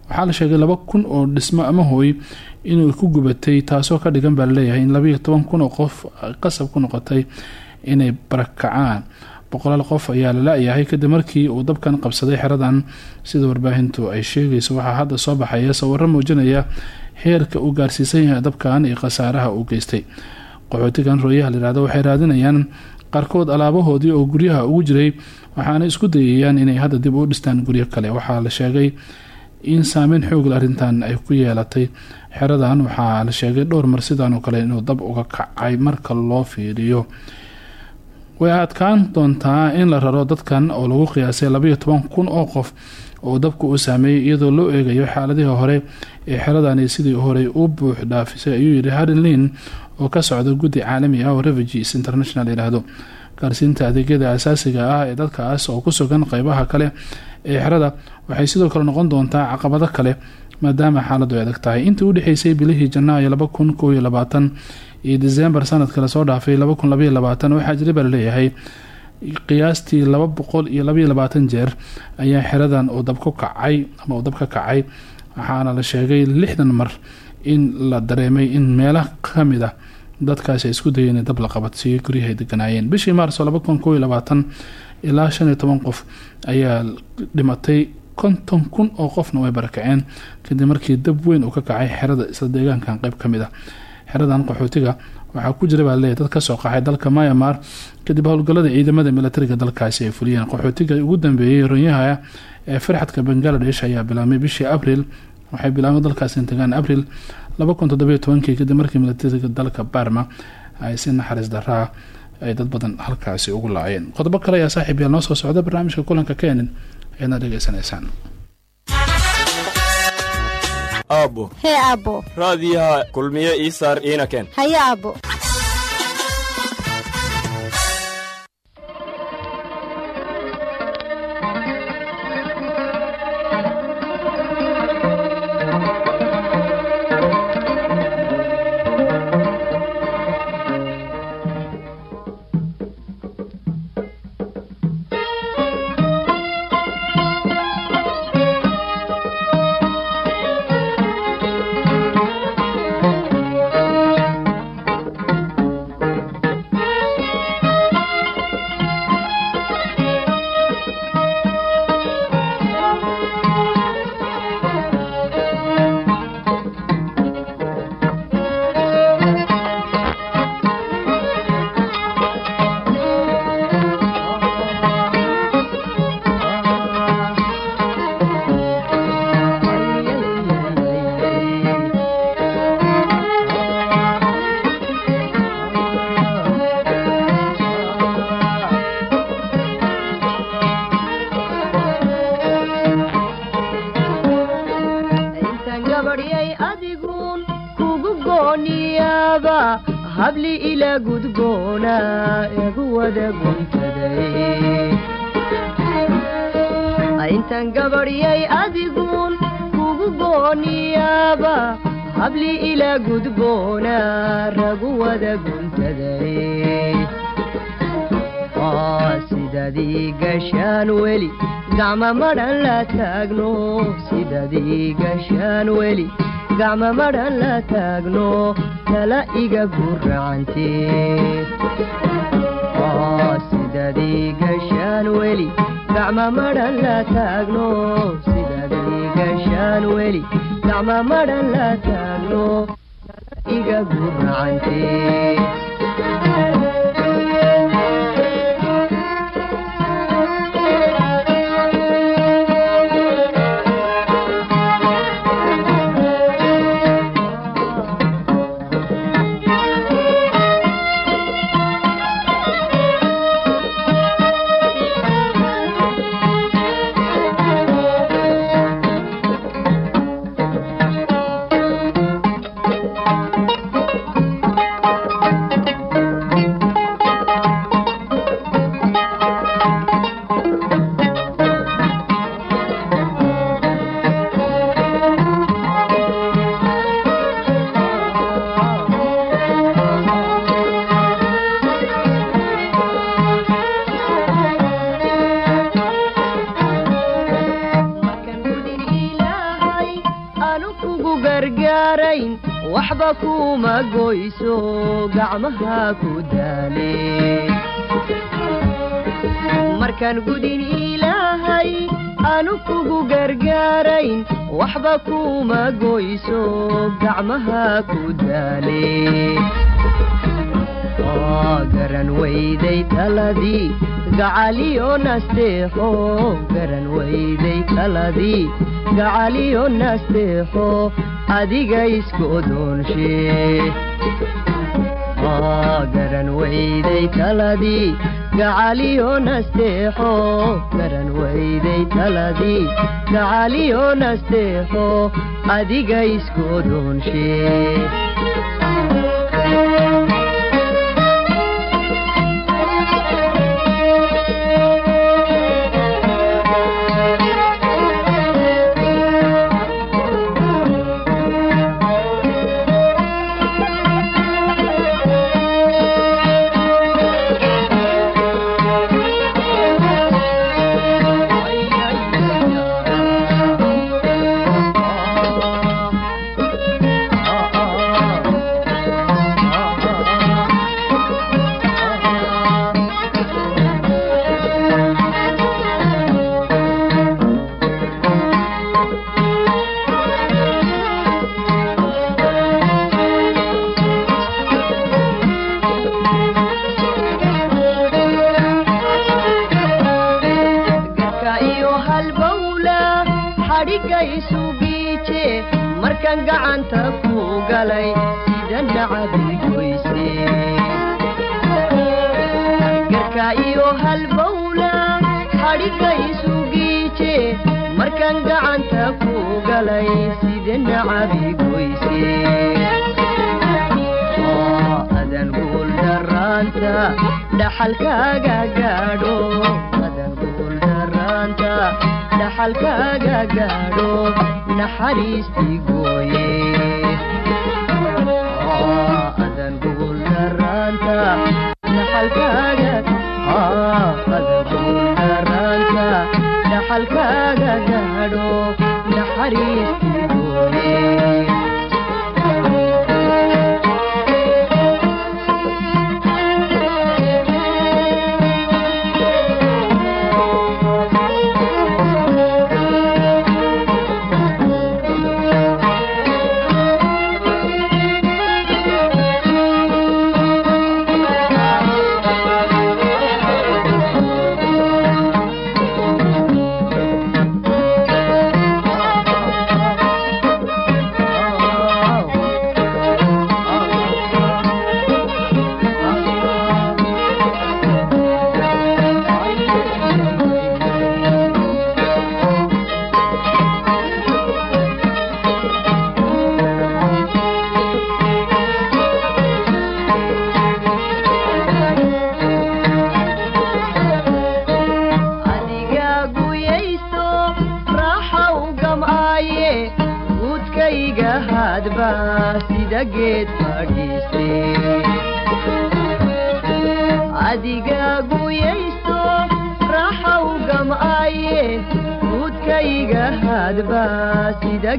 waxaa la sheegay laba kun oo dhismo ama hooy inuu ku gubatay taasoo ka dhigan baa la leeyahay in labaiyo toban kun oo qof qasab ku noqotay inay barakacaan. Boqolaal qof ayaa la la-yahay kadib markii uu dabkan qabsaday xeradan. Sida warbaahintu ay sheegayso waxaa hadda soo baxaya sawiro muujinaya heerka uu gaarsiisan yahay dabkan iyo khasaaraha uu geystay. Qaxootigan rooyaha layihahdo waxay raadinayaan qaarkood alaabahoodii oo guryaha ugu jiray waxaana isku dayayaan inay hadda dib u dhistaan guryo kale. Waxaa la sheegay in saameyn xoogla arrintan ay ku yeelatay. Xeradan waxaa la sheegay dhowr mar sidaan oo kale inuu dab uga kacay marka loo fiiriyo. Way adkaan doontaa in la raro dadkan oo lagu qiyaasay labaiyo toban kun oo qof oo dabka uu saameeyey iyadoo loo eegayo xaaladihii hore ee xeradani sidii horey u buux dhaafisay ayuu yidhi harin lin oo ka socda guddi caalami ah oo refugees international yidhaahdo. Gaarsiinta adeegyada asaasiga ah ee dadkaas oo ku sugan qeybaha kale ee xerada waxay sidoo kale noqon doontaa caqabado kale maadaama xaaladu ay adag tahay. Intii udhexeysay bilihii janaayo laba kun koob iyo labaatan iyo desembar sanadka la soo dhaafay laba kun labaiyo labaatan waxaa jira la leeyahay qiyaastii laba boqol iyo labaiyo labaatan jeer ayaa xeradan uu dab ku kacay ama uu dab ka kacay waxaana la sheegay lixdan mar in la dareemay in meelo ka mid ah dadkaasi ay isku dayeen dab la qabadsiiyo guryaha ay deganaayeen. Bishii maarso laba kun koob iyo labaatan ilaa shan iyo toban qof ayaa dhimatay konton kun oo qofna way barakaceen kadib markii dab weyn uu ka kacay xerada isla deegaankan qeyb ka mid ah. Xeradan qaxootiga waxaa ku jira baa leeyahy dad ka soo qaxay dalka myamar kadib howlgalada ciidamada milatariga dalkaasi ay fuliyeen. Qaxootiga ugu dambeeyey ronyaha ee farxadka bangaladesh ayaa bilaabmay bishii abril waxay bilaabeen dalkaasi intagaan abril laba kun toddobiyo tobankii kadib markii milatariga dalka barma ay si naxariis daraa ay dad badan halkaasi ugu laayeen. Qodobo kale ayaa saaxiib yaal noo soo socda barnaamijka kulanka keenin ayaadna dhegeysanaysaan aabbo. Hee aabbo. Raadiyaha. Kulmiye ii saar iina keen haye taagno sidadii gashaan weli gacma madhan la taagno tala iga guracante sidadii gashaan weli gacma madhan la taagno sidadii gashaan weli gacma madhan la taagno tala iga guracante markaan gudin ilaahay aanu kugu gargaarayn waxba kuma goyso gacmaha ku daale garan weyday taladii gacaliyo nasteexo garan weyday taladii gacaliyo nasteexo adiga isku odoonshe garan weyday taladii gacaliyo nasteexo garan weyday taladii gacaliyo nasteexo adiga isku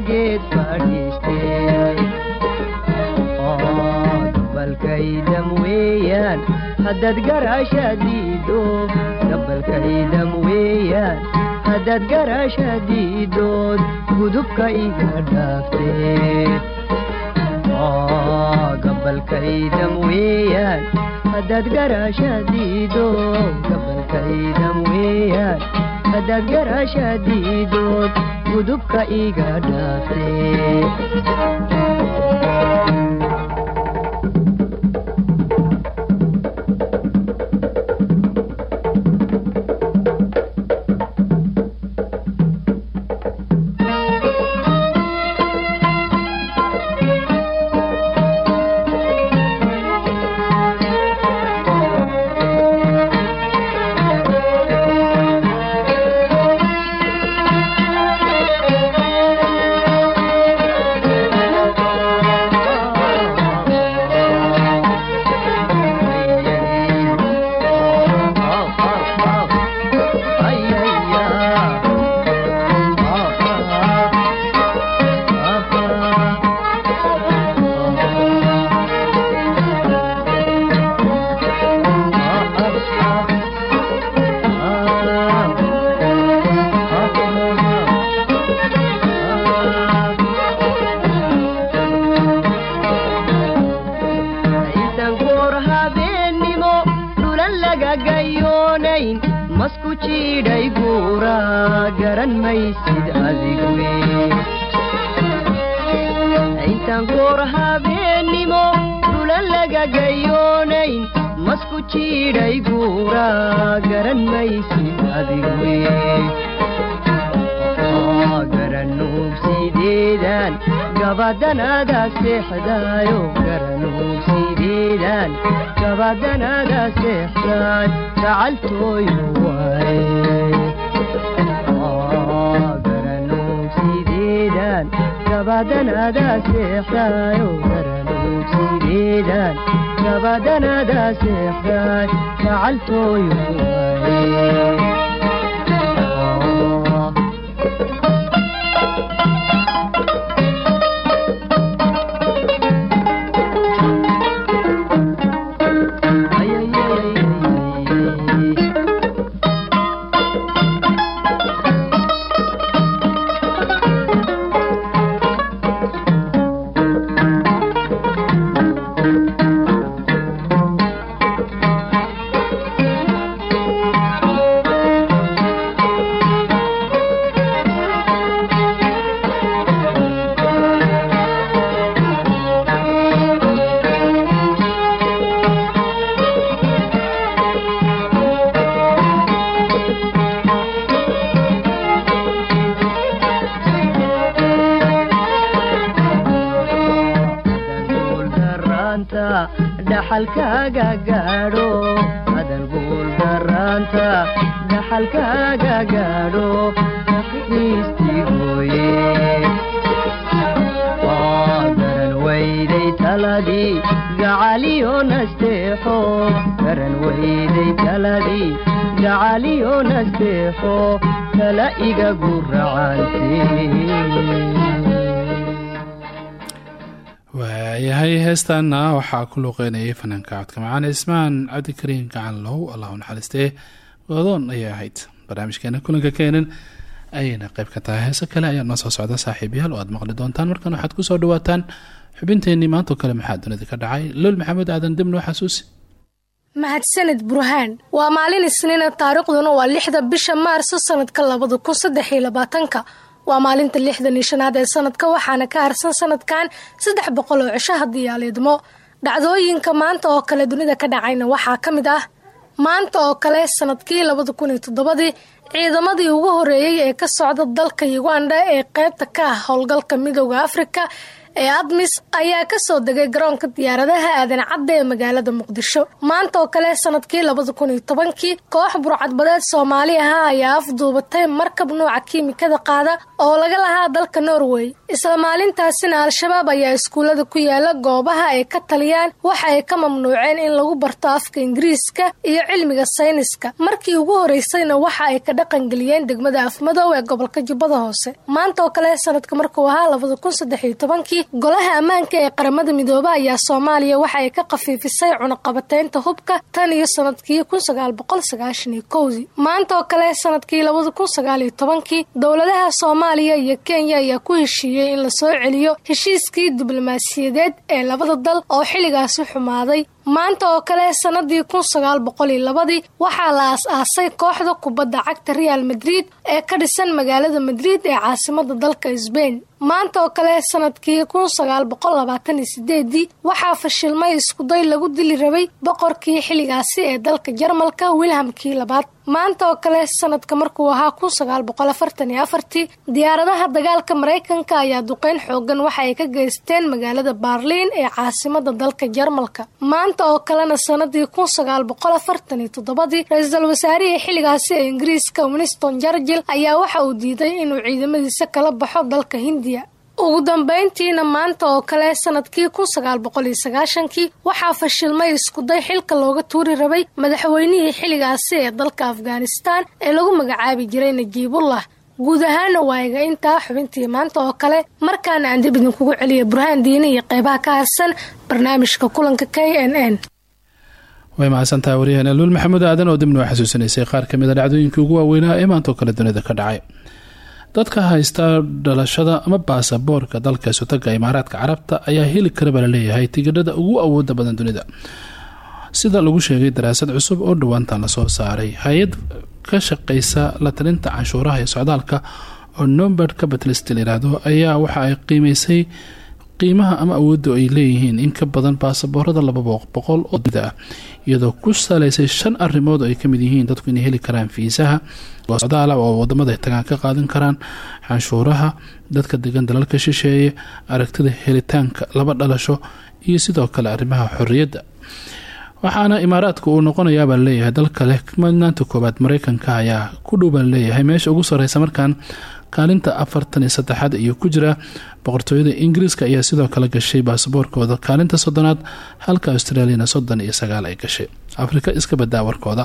geed fadhiiste gabalkaydam weeyaan haddaad garaasha diido gabalkaydam weeyaan haddaad garaasha diidood gudubka iga dhaaftee gabalkaydam weeyaan haddaad garaasha diido gabalkaydam weeyaan haddaad garaasha diidood gudubka iga dhaaftee jiidhay guura garan maysid adigu intaan goor habeennimo dhula laga gayoonayn masku jiidhay guura garan maysid garanuugsideedaan gabadanaada seexdaayo garanuugsideedaan gabadanaada seexdaay gacaltooyo waaye garanuugsideedaan gabadanaada seexdaayo garanuugsideedaan gabadanaada seexdaay gacaltooyo waaye waxaa ku luuqeynayay fanaanka codka macaan ismaan cabdikariin gacan low allah u naxariistee goodoon ayay ahayd. Barnaamijkeena kulanka keenan ayayna qayb ka tahay. Heese kale ayaa noo soo socda saaxiibayaal oo aad maqli doontaan. Markan waxaad ku soo dhawaataan xubinteenii maantao kale maxaa dunida ka dhacay? Lool maxamed aadan dibno xasuusi mahadsanid burhaan waa maalin isniina taariikhduna waa lixda bisha maarso sanadka labada kun saddex iyo labaatanka. Waa maalinta lixdan iyo shanaad ee sanadka waxaana ka harsan sanadkan saddex boqol oo cisho haddii aaliidmo dhacdooyinka maanta oo kale dunida ka dhacayna waxaa ka mid ah maanta oo kale sannadkii labada kun iyo toddobadii ciidamadii ugu horeeyey ee ka socda dalka uganda ee qaybta ka ah howlgalka midooda afrika ee admis ayaa ka soo degay garoonka diyaaradaha aadan cadda ee magaalada muqdisho. Maanta oo kale sannadkii labada kun iyo tobankii koox burcadbadeed soomaali ahaa ayaa afduubatay markab nuuca kiimikada qaada oo laga lahaa dalka norway. Isla maalintaasina al-shabaab ayaa iskuullada ku yaalla goobaha ay ka taliyaan waxa ay ka mamnuuceen in lagu barto afka ingiriiska iyo cilmiga sayniska. Markii ugu horeysayna waxa ay ka dhaqangeliyeen degmada afmadow ee gobolka jubbada hoose. Maanta oo kale sanadka markuu ahaa labada kun golaha ammaanka ee qaramada midoobe ayaa soomaaliya waxa ka khafiifisay cunaqabateynta hubka tan iyo sannadkii kun sagaal boqol sagaashan iyo kowdii. Maanta oo kale sannadkii labada kun sagaal tobankii dowladaha soomaaliya iyo kenya ayaa ku heshiiyey in la soo celiyo heshiiskii diblomaasiyadeed ee labada dal oo xilligaasi xumaaday. Maanta oo kale sanadii kun sagaal boqol iyo labadii waxaa la aas-aasay kooxda kubadda cagta real madrid ee ka dhisan magaalada madrid ee caasimada dalka sbain maanta oo kale sannadkii kun sagaal waxaa fashilmay iskuday lagu dili rabay boqorkii xilligaasi ee dalka jarmalka wilhamkii labaad maanta oo kale sanadka markuu ahaa kun sagaal boqol afartan iyo afartii diyaaradaha dagaalka maraykanka ayaa duqeyn xoogan waxa ay ka geysteen magaalada baarliin ee caasimada dalka jarmalka. Maanta oo kalena sanadii kun sagaal boqol afartan iyo toddobadii ra'iisul wasaarihii xilligaasi ee ingiriiska winston jarjil ayaa waxa uu diiday inuu ciidamadiisa kala baxo dalka hindiya ugu dambeyntiina maanta oo kale sannadkii kun sagaal boqol iyo sagaashankii waxaa fashilmay iskuday xilka looga tuuri rabay madaxweynihii xilligaasi ee dalka afghanistan ee lagu magacaabi jiray najiibullah. Guud ahaana waayaga intaa xubintii maanta oo kale markaana aan dib idinkugu celiya burhaan diini iyo qeybaha ka harsan barnaamijka kulanka k n n. Way mahadsantahay waryaheena luul maxamuud aadan oo dibnoo xasuusinaysay. Qaar ka mid a dhacdooyinkii ugu waaweynaa ee maanta oo kale dunida ka dhacay dadka haysta dhalashada ama baasaboorka dalka sutaga imaaraadka carabta ayaa heli karaba la leeyahay tigidhada ugu awooda badan dunida. Sida lagu sheegay daraasad cusub oo dhowaantan la soo saaray hay'ad ka shaqeysa la talinta canshuuraha ee socdaalka oo nomberd capitalist layiraahdo ayaa waxa ay qiimeysay qiimaha ama awoodda ay leeyihiin in ka badan baasaboorada laba oo da ah iyadoo ku saleysay shan arrimood oo ay ka mid yihiin dadku inay heli karaan fiisaha socdaala oo waddamada tagaan ka qaadan karaan canshuuraha dadka degan dalalka shisheeye aragtida helitaanka laba dhalasho iyo sidoo kale arrimaha xorriyadda. Waxaana imaaraadka uu noqonayaabaa leeyahay dalka leh. Madnaanta koowaad mareykanka ayaa ku dhow baa leeyahay meesha ugu sareysa markaan kaalinta afartan iyo saddexaad iyo ku jira boqortooyada ingiriiska ayaa sidoo kale gashay baasaboorkooda kaalinta soddonaad halka australiana soddon iyo sagaal ay gashay. Afrika iska badaa warkooda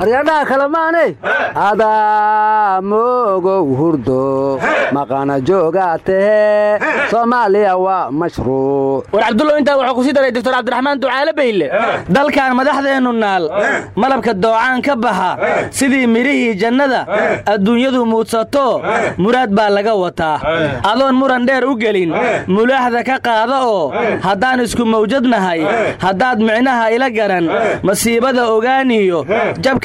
haryadhaha kale maane adaa moogow hurdo maqana joogaa tahee soomaaliya waa mashruuc war cabdullow intaa wuxuu ku sii daray doctor cabdiraxmaan ducaale bayle dalkan madaxdeennu naal. Malabka doocaan ka baxa. Sidii midhihii jannada. Adduunyadu muudsato. Muraad baa laga wataa. Adoon muran dheer u gelin. Mulaaxda ka qaada oo haddaan isku mawjadnahay. Haddaad micnaha ila garan. Masiibada ogaaniyo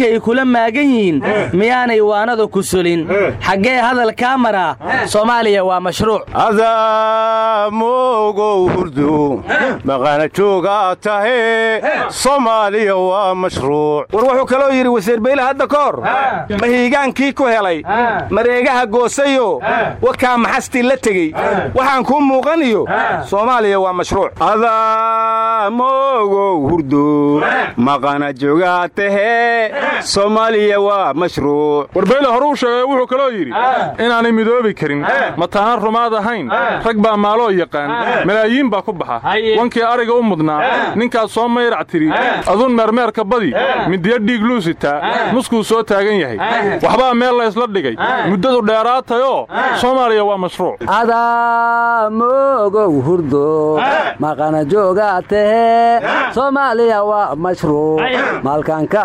jabkay kula maagan yihiin miyaanay waanadu ku sulin. Xaggee hadalkaa maraa soomaaliya waa mashruuc. Adaamogow hurdu maqana joogaa tahe. Soomaaliya waa mashruuc. War wuxuu kaloo yidhi wasiir bayle hadda ka hor. Mahiigaankii ku helay. Mareegaha goosayo. Wakaa maxastii la tegey. Waxaan kuu muuqaniyo. Soomaaliya waa mashruuc. Adaamogow hurdu maqana joogaa tahe soomaaliya waa mashruuc. Warbayle horuu sheegay wuxuu kaloo yidhi inaanay midoobi karin. Mataanan rumaad ahayn. Rag baa maaloo yaqaan. Malaayiin baa ku baxa. Wankii ariga u mudnaa. Ninkaas soo mayrac tiri. Aduun meermeerka badi. Midiya dhiig luusitaa muskuu soo taagan yahay. Waxbaa meel laysla dhigay. Muddadu dheeraatayoo soomaaliya waa mashruuc. Adaa moogow hurdo. Maqana joogaa tahee soomaaliya waa mashruuc. Maalkan ka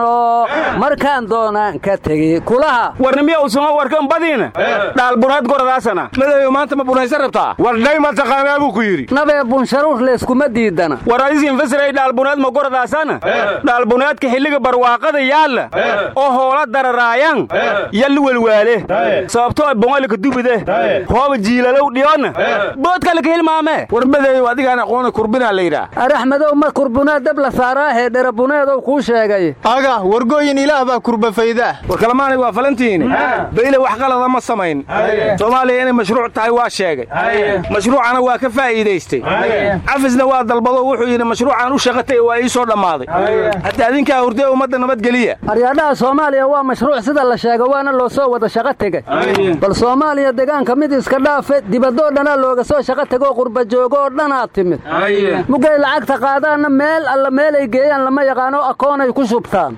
aruursano markaan doonaan ka tegi kulaha. Warnimiya usuma warkan badiina dhaalbunaad goradaasana madow maanta ma bunaysan rabtaa? Wardhay ma taqaanaa buu ku yidhi. Nabee bunsharuur layskuma diidana war adisin fasiray dhaalbunaad ma goradaasana dhaalbunaadka xilliga barwaaqada yaalla? Oo hoola dararaayan yalli welwaale sababtoo bongalika dubide. Hooba jiilalow dhiyonna boodkalika hilmaamee war madeeyow adigaan aqoona kurbinaa layidhaah araxmadow ma kurbunaad dab la saaraahee dherabuneedow kuu sheegay aga wargooyin ilaah baa kurbafaydaa war kalamaanay waa falantiini bayle wax qalada ma samayn. Soomaaliya inay mashruuc tahay waa sheegay. Mashruucana waa ka faa'iidaystay. Cafisna waa dalbado wuxuu yidhi mashruucaan u shaqatay waa ii soo dhammaaday hadda adinkaa hurdee ummadda nabadgeliya aryaadhaha soomaaliya waa mashruuc sida la sheega waana loo soo wada shaqo tegey bal soomaaliya degaanka mid iska dhaafe dibadoo dhanaa looga soo shaqo tegoo qurba joogo oo dhanaa timid. Mugay lacagta qaadaanna meel alla meelay geeyaan lama yaqaano akoonay ku shubtaan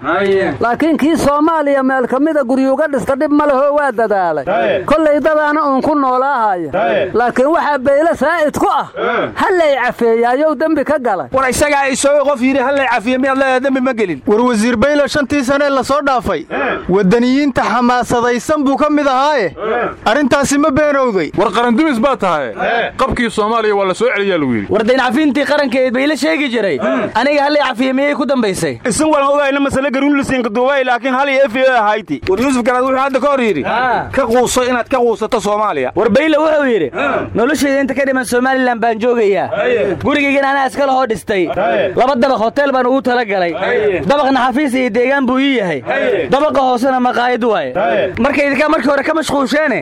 laakiin kii soomaaliya meel ka mida guryuga dhista dhib ma lehoo waa dadaalay kollay dadaana uun ku noolaahaya laakiin waxaa bayle saa'id ku ah. Hallay cafeeyaayow dembi ka galay. War isagaa isooga qof yidhi hallay cafiye miyaad leedahay? Dembi ma gelin. War wasiir bayle shantii sanee la soo dhaafay. Waddaniyiinta xamaasadaysan buu ka mid ahaaye. Arrintaasi ma beenowday. War qarandumis baa tahay. Qabkii soomaaliya waa la soo celiyaa lagu yidhi. War dayncafiintii qarankeed bayle sheegi jiray. Aniga hallay cafiye miyay ku dambaysay? Isin walan ogayna masale garuunlisinka duubay laakiin hal iyo f ahayti war yuusuf garaad wuxuu hadda ka hor yidhi ka quuso inaad ka quusato soomaaliya. War bayle wuxuu yidhi noloshayda inta ka dhiman somalilan baan joogayaa. Gurigaygana anaa iska lahoo dhistay. Laba dabaq hotel baan ugu tala galay dabaqna xafiis iyo deegaan buu ii yahay. Dabaqa hoosena maqaayad waaye. Marka idinkaa markii hore ka mashquulsheene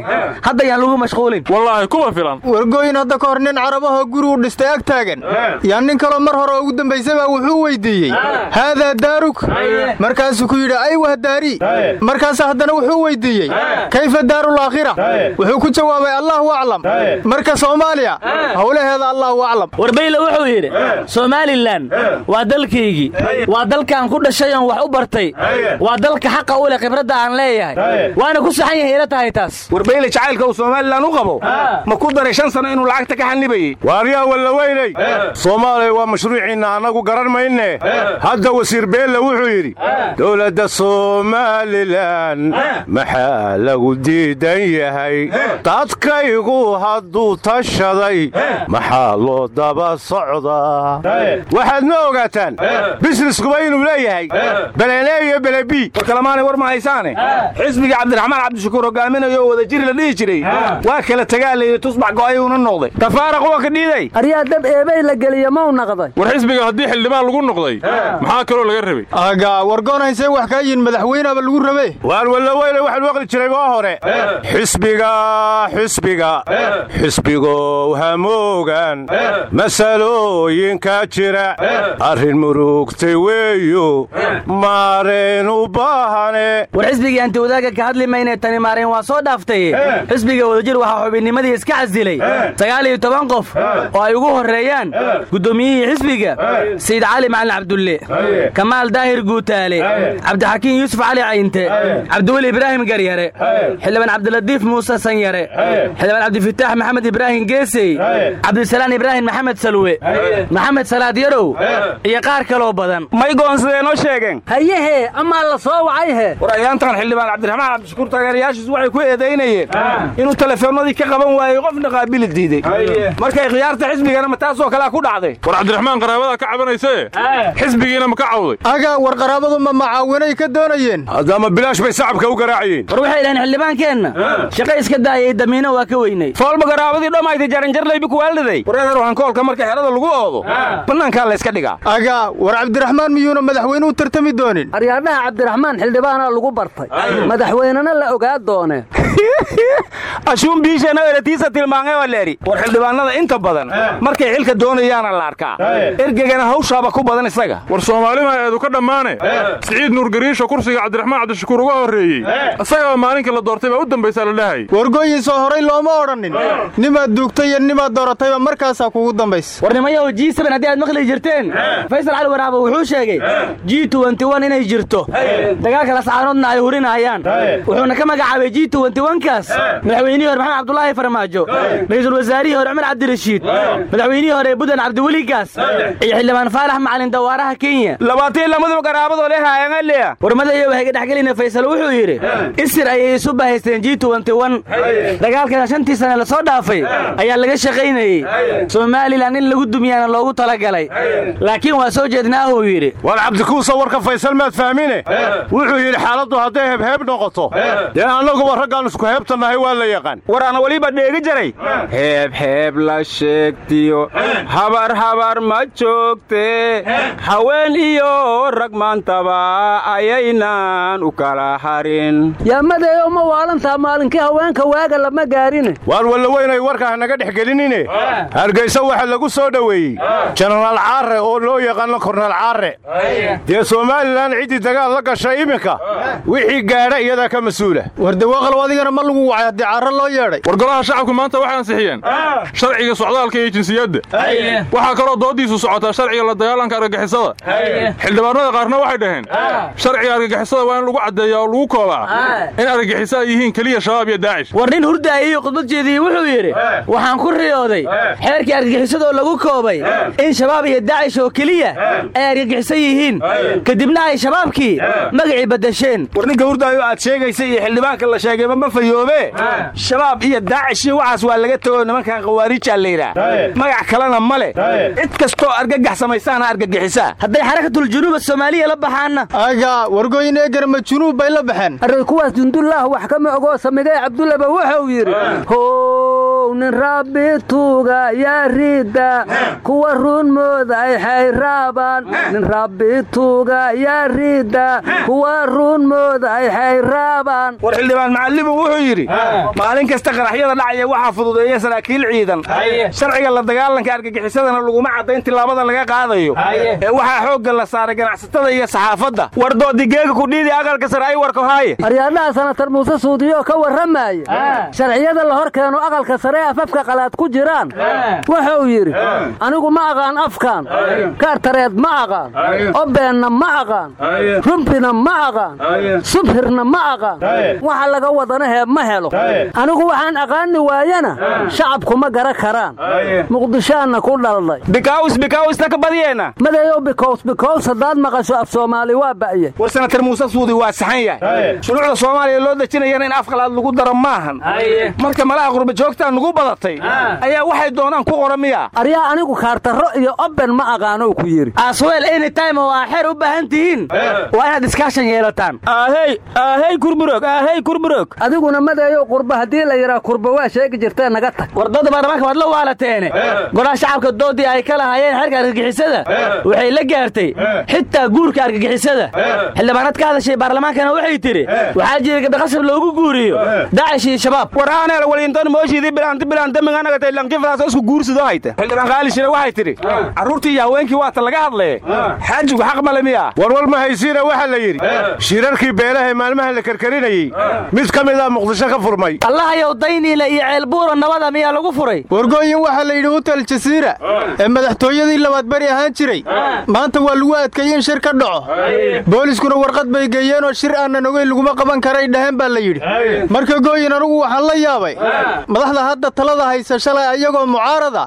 hadda yaan lagu mashquulin. Wallaahi kuwa filan. Wargooyin hadda ka hor nin carabahoo gurigu dhistay ag taagan. Yaa nin kaloo mar hore ugu dambaysay baa wuxuu weyddiiyey haadaa daaruk markaasuu ku yidhi aywah daari. Markaas haddana wuxuu weydiiyey kayfa daarulaakhira wuxuu ku jawaabay allahu aclam. Marka soomaaliya howlaheeda allahu aclam. Warbayle wuxuu yidhi somalilan waa dalkaygii. Waa dalkaan ku dhashay oon wax u bartay. Waa dalka xaqa u leh khibradda aan leeyahay. Waana ku saxan yahay ila tahay taas. Warbayle jacaylka uu somalilan u qabo? Ma ku daray shan sano inuu lacagta ka xanibayey waaryaa walla weynay soomaaliya waa mashruuciinna annagu garan mayne hadda wasiir beelle wuxuu yidhi dowladda somalilan. Maxaa lagu diidan yahay? Dadkaygu hadduu tashaday maxaa loo daba socdaa waxaadna ogaataan? Bisniskuba inuu leeyahay? Belene iyo belebi warkalamaanay war ma haysaane. Xisbiga cabdiraxmaan cabdishakuur hogaaminayo oo wadajir la dhihi jiray. Waa kala tagaa layidhi tusbax go'ayuuna noqday. Tafaaraq waa ka dhiiday aryaa dab eebay la geliya mau naqday war xisbiga haddii xildhibaan lagu noqday maxaa kaloo laga rabay aga wargoonhaysee wax kaa yihiin madaxweyneaba lagu rabe waar walla weyne waxaan waqli jiray waa hore. Xisbiga xisbiga. Xisbigow hamoogan masalooyinka jira. Arrin murugtay weeyo. Maareen u baahane. War xisbigii anti wadaaga ka hadli maynee tani maareen waa soo dhaaftay. Xisbiga wadajir waxaa xubinnimadii iska casilay. Sagaal iyo toban qof oo ay ugu horreeyaan guddoomiyihii xisbiga. Sayid cali macalin cabdulle. Kamaal daahir guutaale cabdixakiin yuusuf cali caynte cabdiweli ibraahim garyare. Xildhibaan cabdilatiif muuse sanyare. Xildhibaan cabdifitaax maxamed ibraahim geesey. Cabdisalaan ibraahim maxamed salwe. Maxamed salaad yarow. Iyo qaar kaloo badan. May goonsadeenoo sheegeen? Hayehee amaa la soo wacay he. War ayaantan xildhibaan cabdiraxmaan cabdishakuur taageerayaashiisu waxay ku eedaynayeen inuu telefoonnadii ka qaban waayey qofna qaabili diiday. Markay khiyaarta xisbigana ma taasoo kalea ku dhacday. War cabdiraxmaan qaraabadaa ka cabanaysee? Xisbigiina ma ka cawday qaraabadu ma macaawinay ka doonayeen? Haddama bilaash bay sacabka u garaacayeen war waxay dhaheen xildhibaankeenna shaqo iska daayay damiino waa ka weynay. Foolba garaabadii dhammaytay jaranjarlaybi kuwaaliday wareer hankoolka marka xerada lagu oodo. Bannaankaa la yska dhigaa. Aga war cabdiraxmaan miyuuna madaxweyne u tartami doonin? Aryaadhaha cabdiraxmaan xildhibaanaa lagu bartay. Madaxweynena la ogaa doone. Ashuun biishana eratiisa tilmaamay leeri war xildhibaanada inta badan markay xilka doonayaana la arkaa. Ergegana hawshaaba ku badan isaga. War soomaalima eedu ka dhammaane siciid nuurgariisho kursiga cabdiraxmaan cabdishakuur uga horreeyey. Isagaba maalinkai la doortay baa u dambaysaa la dhahay wargooyinsoo horay looma odhannin. Nimaad duugtay iyo nimaad dooratayba markaasaa kugu dambaysa warnimayahu ji seben haddii aad maqli jirteen. Faysal cali waraaba wuxuu sheegay ji tuwantiwan inay jirto. Dagaalka lascaanoodna ay hurinayaan. Wuxuuna ka magacaabay ji tuwantiwankaas madaxweynihii hore maxamed cabdulaahi farmaajo. Ra'iisul wasaarihii hore cumar cabdirashiid. Madaxweynihii hore buntland cabdiweli gaas iyo xildhibaan faalax macalin dawaaraha kenya labaatan lamadaba garaabadoo leh haayangaleya warmadayo waxay ka dhexgelina faysal wuxuu yidhi isir ayay isu bahaysteen ji dagaalkana shantii sane la soo dhaafay ayaa laga shaqaynayey somalilan in lagu dumiyaana loogu talagalay. Laakiin waa soo jeednaahuu yidhi. War cabdikuusa warka faysal maad fahmine? Wuxuu yidhi xaaladdu hadday hebheeb noqoto. Dee annaguba raggaan isku heebtannahay waa la yaqaan. War ana weliba dheegi jaray heebheeb la sheegtiyo. Habar habar ma joogte. Haween iyo rag maantaba ayaynan u kala harin. Yaamadeeyo ma waalantaa maalinkii haweenka waaga lama gaarine? Waar walla weynay warka hanaga dhex gelinine? Hargaysa waxaa lagu soo dhoweeyey jenaraal caarre oo loo yaqaano kornal caarre dee somalilan ciddii dagaal la gashay iminka? Wixii gaadha iyadaa ka mas'uula. War dawaaqalow adigana ma lagu wacay haddii caarre loo yeedhay. War golaha shacabku maanta waxay ansixiyeen sharciga socdaalka iyo jinsiyadda waxaa kaloo doodiisu socotaa sharciga la dagaalanka argagixisada. Xildhibaanada qaarna waxay dhaheen sharciga argagixisada waa in lagu caddeeyaa oo lagu koobaa in argagixiso ay yihiin keliya shabaab iyo daacish. War nin hurdaayiyo khudbad jeediyey wuxuu yidhi waxaan ku riyooday xeerkii argagixisadoo lagu koobay in shabaab iyo daacish oo keliya ay argagixisan yihiin. Kadibna ay shabaabkii magacii baddasheen war ninka hurdaayo aad sheegaysa iyo xildhibaanka la sheegayba ma fayoobe. Shabaab iyo daacish iyo waxaas waa laga tego nimankan khawaariijaa la yidhaah magac kalena ma leh. Cid kastoo argagax samaysaana argagixisaa hadday xarakatuljunuuba soomaaliya la baxaanna aga wargooyin eegarma junuub bay la baxeen. Array kuwaas jundullaah wax kama ogoo samigay cabdullaba wuxuu yidhi how allow nin rabbi tuuga yaa riida kuwa run mooday xayraabaan nin rabbi tuuga yaa riida kuwa run mooday xayraabaan war xildhibaan macallimu wuxuu yidhi maalin kasta qaraxyada dhacaya waxaa fududeeya saraakiil ciidan. Sharciga la dagaalanka argagixisadana laguma caddayn tillaabada laga qaadayo. Ee waxaa xoogga la saaray ganacsatada iyo saxaafadda. War doodigeega kudhiidi aqalka sare ay warka haaye aryaadhaha sanatar muuse suudiyo ka warramaaya. Sharciyada la hor keeno aqalka sare afafka qalaad ku jiraan? Wuxuu yidhi anigu ma aqaan afkaan. Kaartareed ma aqaan. Obeenna ma aqaan. Rumbina ma aqaan. Subhirna ma aqaan. Waxa laga wadana hee ma helo. Anigu waxaan aqaani waayana shacabku ma gara karaan. Muqdishaanna ku dhalday bikaws bikawsta ka badyeena madayow bikows bikows haddaad maqasho af soomaali waa ba'ye. War sanatar muuse suudi waa saxan yahay. Shuruucda soomaaliya loo dejinayana in afqalaad lagu daro maahan. Marka malaha qurba nugu badatay. Ayaa waxay doonaan ku qora miya. Aryaa anigu kaartarro iyo oben ma aqaanow ku yidhi. Asweel anytime oo aa xeer u baahan tihiin. Waa inaad iskaashan yeelataan. Ahey ahey kurburog ahey kurburog adiguna madeeyow qurba haddii la yidhaa kurba waa sheegi jirtee naga tag. Wardooda baarlamaanka waad la waalateene. Golaha shacabka doodii ay ka lahaayeen xeerka argagixisada waxay la gaartay. Xitaa guurka argagixisada. Xildhibaanad ka hadashay baarlamaankana waxay tidhi waxaa jira gabdha qasab loogu guuriyo daacish iyo shabaab. War aaneel walinton mooshidii bilaanti bilaanta maganagatay lankifadaas isku guursidoo hayta xildhibaan qaali shire waxay tidhi carruurtii iyo haweenkii waata laga hadlaye xaajigu xaq male miya warwar ma haysiina waxaa la yidhi shirarkii beelaha ee maalmaha la karkarinayey mid ka mid ah muqdisho ka furmay allahayow dayniile iyo ceelbuuro nabada miyaa lagu furay wargooyin waxaa la yidhi hutel jasiira ee madaxtooyadii labaad beri ahaan jiray maanta waa lagu adkeeyey in shir ka dhaco booliskuna warqad bay geeyeenoo shir aanan ogeyn laguma qaban karay dhaheen baa la yidhi marka gooyin anugu waxaan la yaabay madaxda hadda talada haysa shalay ayagoo mucaarada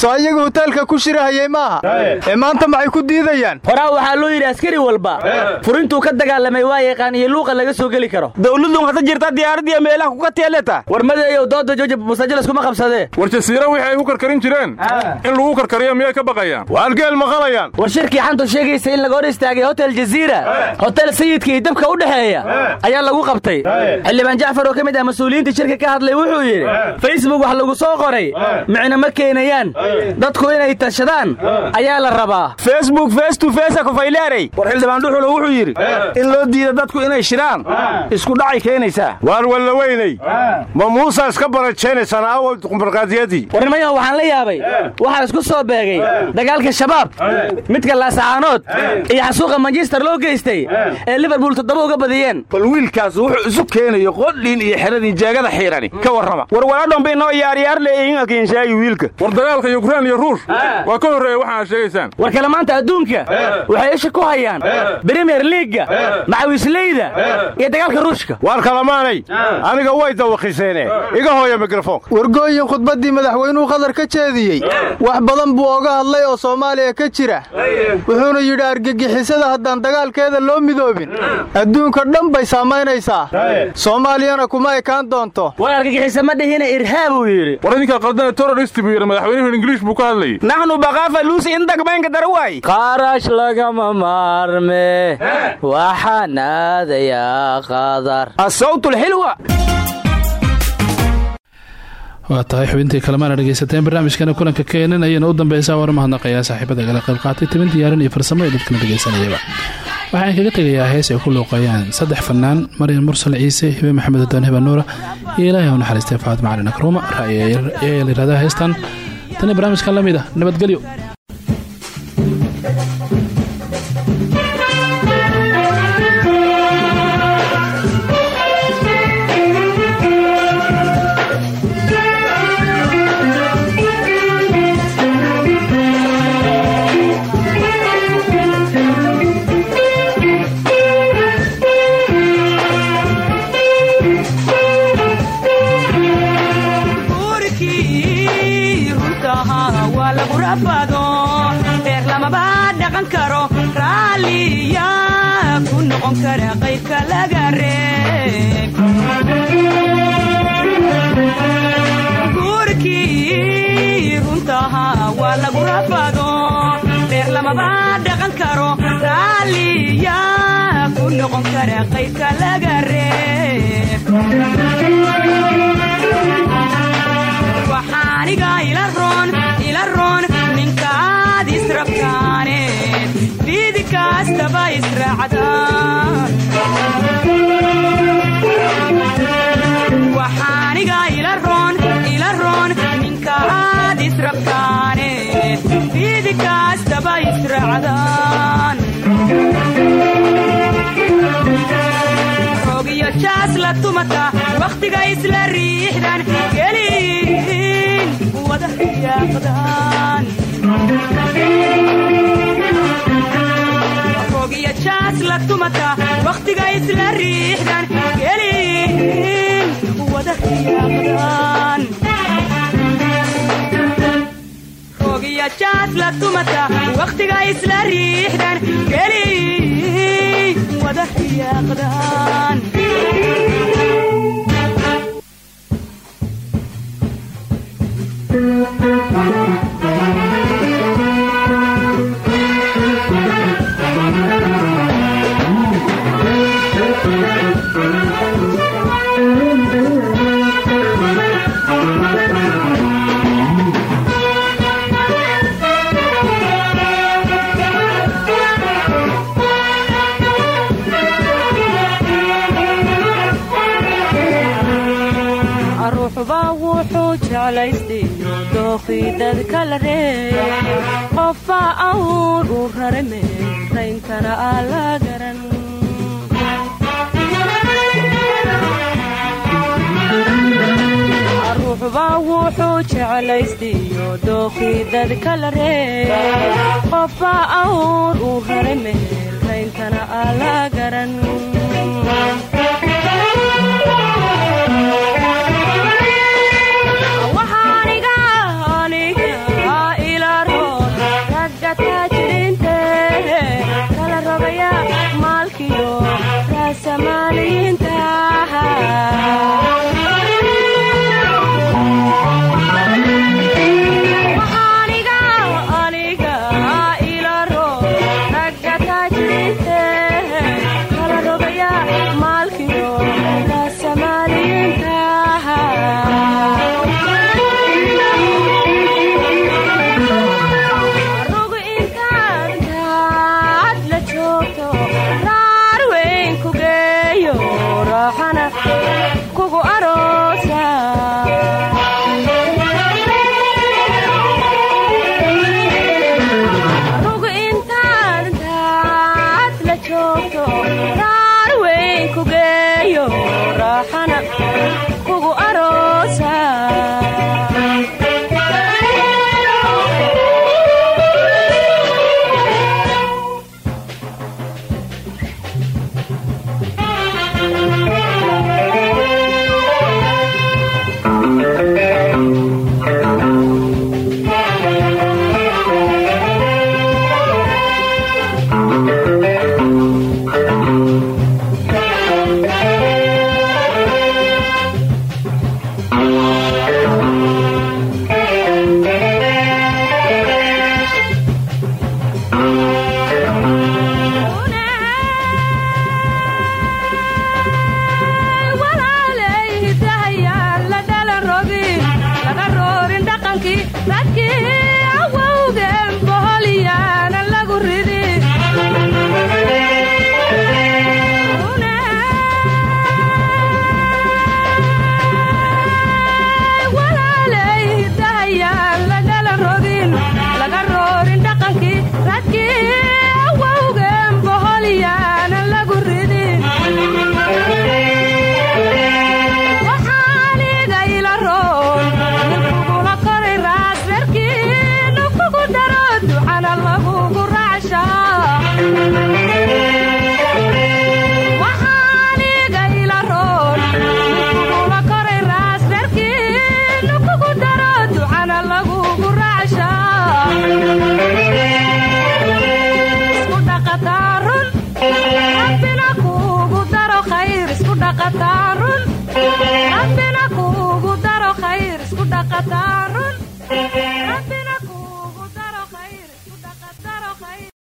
soo ayaga huteelka ku shirahayey maaha. Ee maanta maxay ku diidayaan? Horaa waxaa loo yidhi askari walba furintuu ka dagaalamay waa yaqaan iyo luuqa laga soo geli karo. Dawladun hata jirta diyaaradiiyo meelaha kuka teeleta war madeeyow dooda jooja musajilas kuma qabsadee war jasiira wixii ay ku karkarin jireen. In lagu karkariyo miyay ka baqayaan? Waalgeel maqalayaan war shirkii xantu sheegaysa in laga hor istaagay hotel jaziira hotel sayidka iyo dabka u dhexeeya ayaa lagu qabtay. Xildhibaan jacfar oo ka mid ah mas'uuliyiinta shirka ka hadlay wuxuu yidhi facebook wax lagu soo qoray. Micna ma keenayaan. Dadku inay tashadaan ayaa la rabaa. Facebook face to face kufayleeray war xildhibaan dhuxulo wuxuu yidhi in loo diida dadku inay shiraan isku dhacay keenaysaa. Waar walla weynay. Ma muusa iska barajeynaysan aawo markaadiyadii war nimanyaho waxaan la yaabay. Waxaa isku soo beegay. Dagaalka shabaab midka laasacaanood iyo xasuuqa manchester loo geystay ee liverpool toddoba uga badiyeen. Bal wiilkaas wuxuu isu keenayo qodhiin iyo xeradii jeegada xiirani. Ka warrama war walaadhomba inoo yaaryaar leeyihinkenshaagi wiilka. War dagaalka yukrain iyo ruush waa ka horreeya waxaad sheegaysaan. War kale maanta adduunka waxay isha ku hayaan bremier liiga macawisleyda iyo dagaalka ruushka. Waar kalamaanay aniga way dawakiseene iga hooya mikrofoonka wargooyin khudbaddii madaxweynuhu khadar ka jeediyey. Wax badan buu oga hadlay oo soomaaliya ka jira. Wuxuuna yidhi argagixisada haddaan dagaalkeeda loo midoobin adduunka dhan bay saamaynaysaa. Soomaaliyana kuma ekaan doonto. War argagixisa ma dhihina irhaab uu yidhi. War idinka qaldana terrorist buu yidhi madaxweynuhu ingiliish buu ka hadlayay. Naxnu bakaafa luusi indagbaynka darawaay qarash lagama maarme waxaan aadayaa qadar asawtulxilwa waa tahay xubintii kalemaana dhegaysateen barnaamijkana kulanka keenan ayayna u dambeysaa war mahadnaqayaa saaxiibada gala qayb qaatay tibin diyaaran iyo farsamo ee dadkana dhegaysanayaba waxaan kaga tegayaa hees ay ku luuqeeyaan saddex fannaan maryan mursal ciise hibe maxamed adaan hiba nuura iyo ilaahay u naxariistay faad macalin akruuma ra'yayaa la yihahdaa heestan. Tani barnaamijkan la mid ah nabadgelyo noqon karaa qaybka laga reeb waxaaniga ila roon ninkaad israbtaane fiidi kaastaba israacdaan ninkaad israbtaane fiidi kaastaba israacdaan roogiyo jaas la tumata wakhtiga isla riixdan geliin wada riyaaqdaan roogiyo jaas la tumata wakhtiga isla riixdan geliin wada riyaaqdaan roogiyo jaas la tumata wakhtiga isla riixdan geliin wada riyaaqdaan ruuxba jeclaystayo dookhii dadka la reey qofba awr u rare meerayntana aa la garan ruuxba wuxuu jeclaystayo dookhii dadka la reey qofba awr u rare meerayntana aa la garan raasamaaliyiinta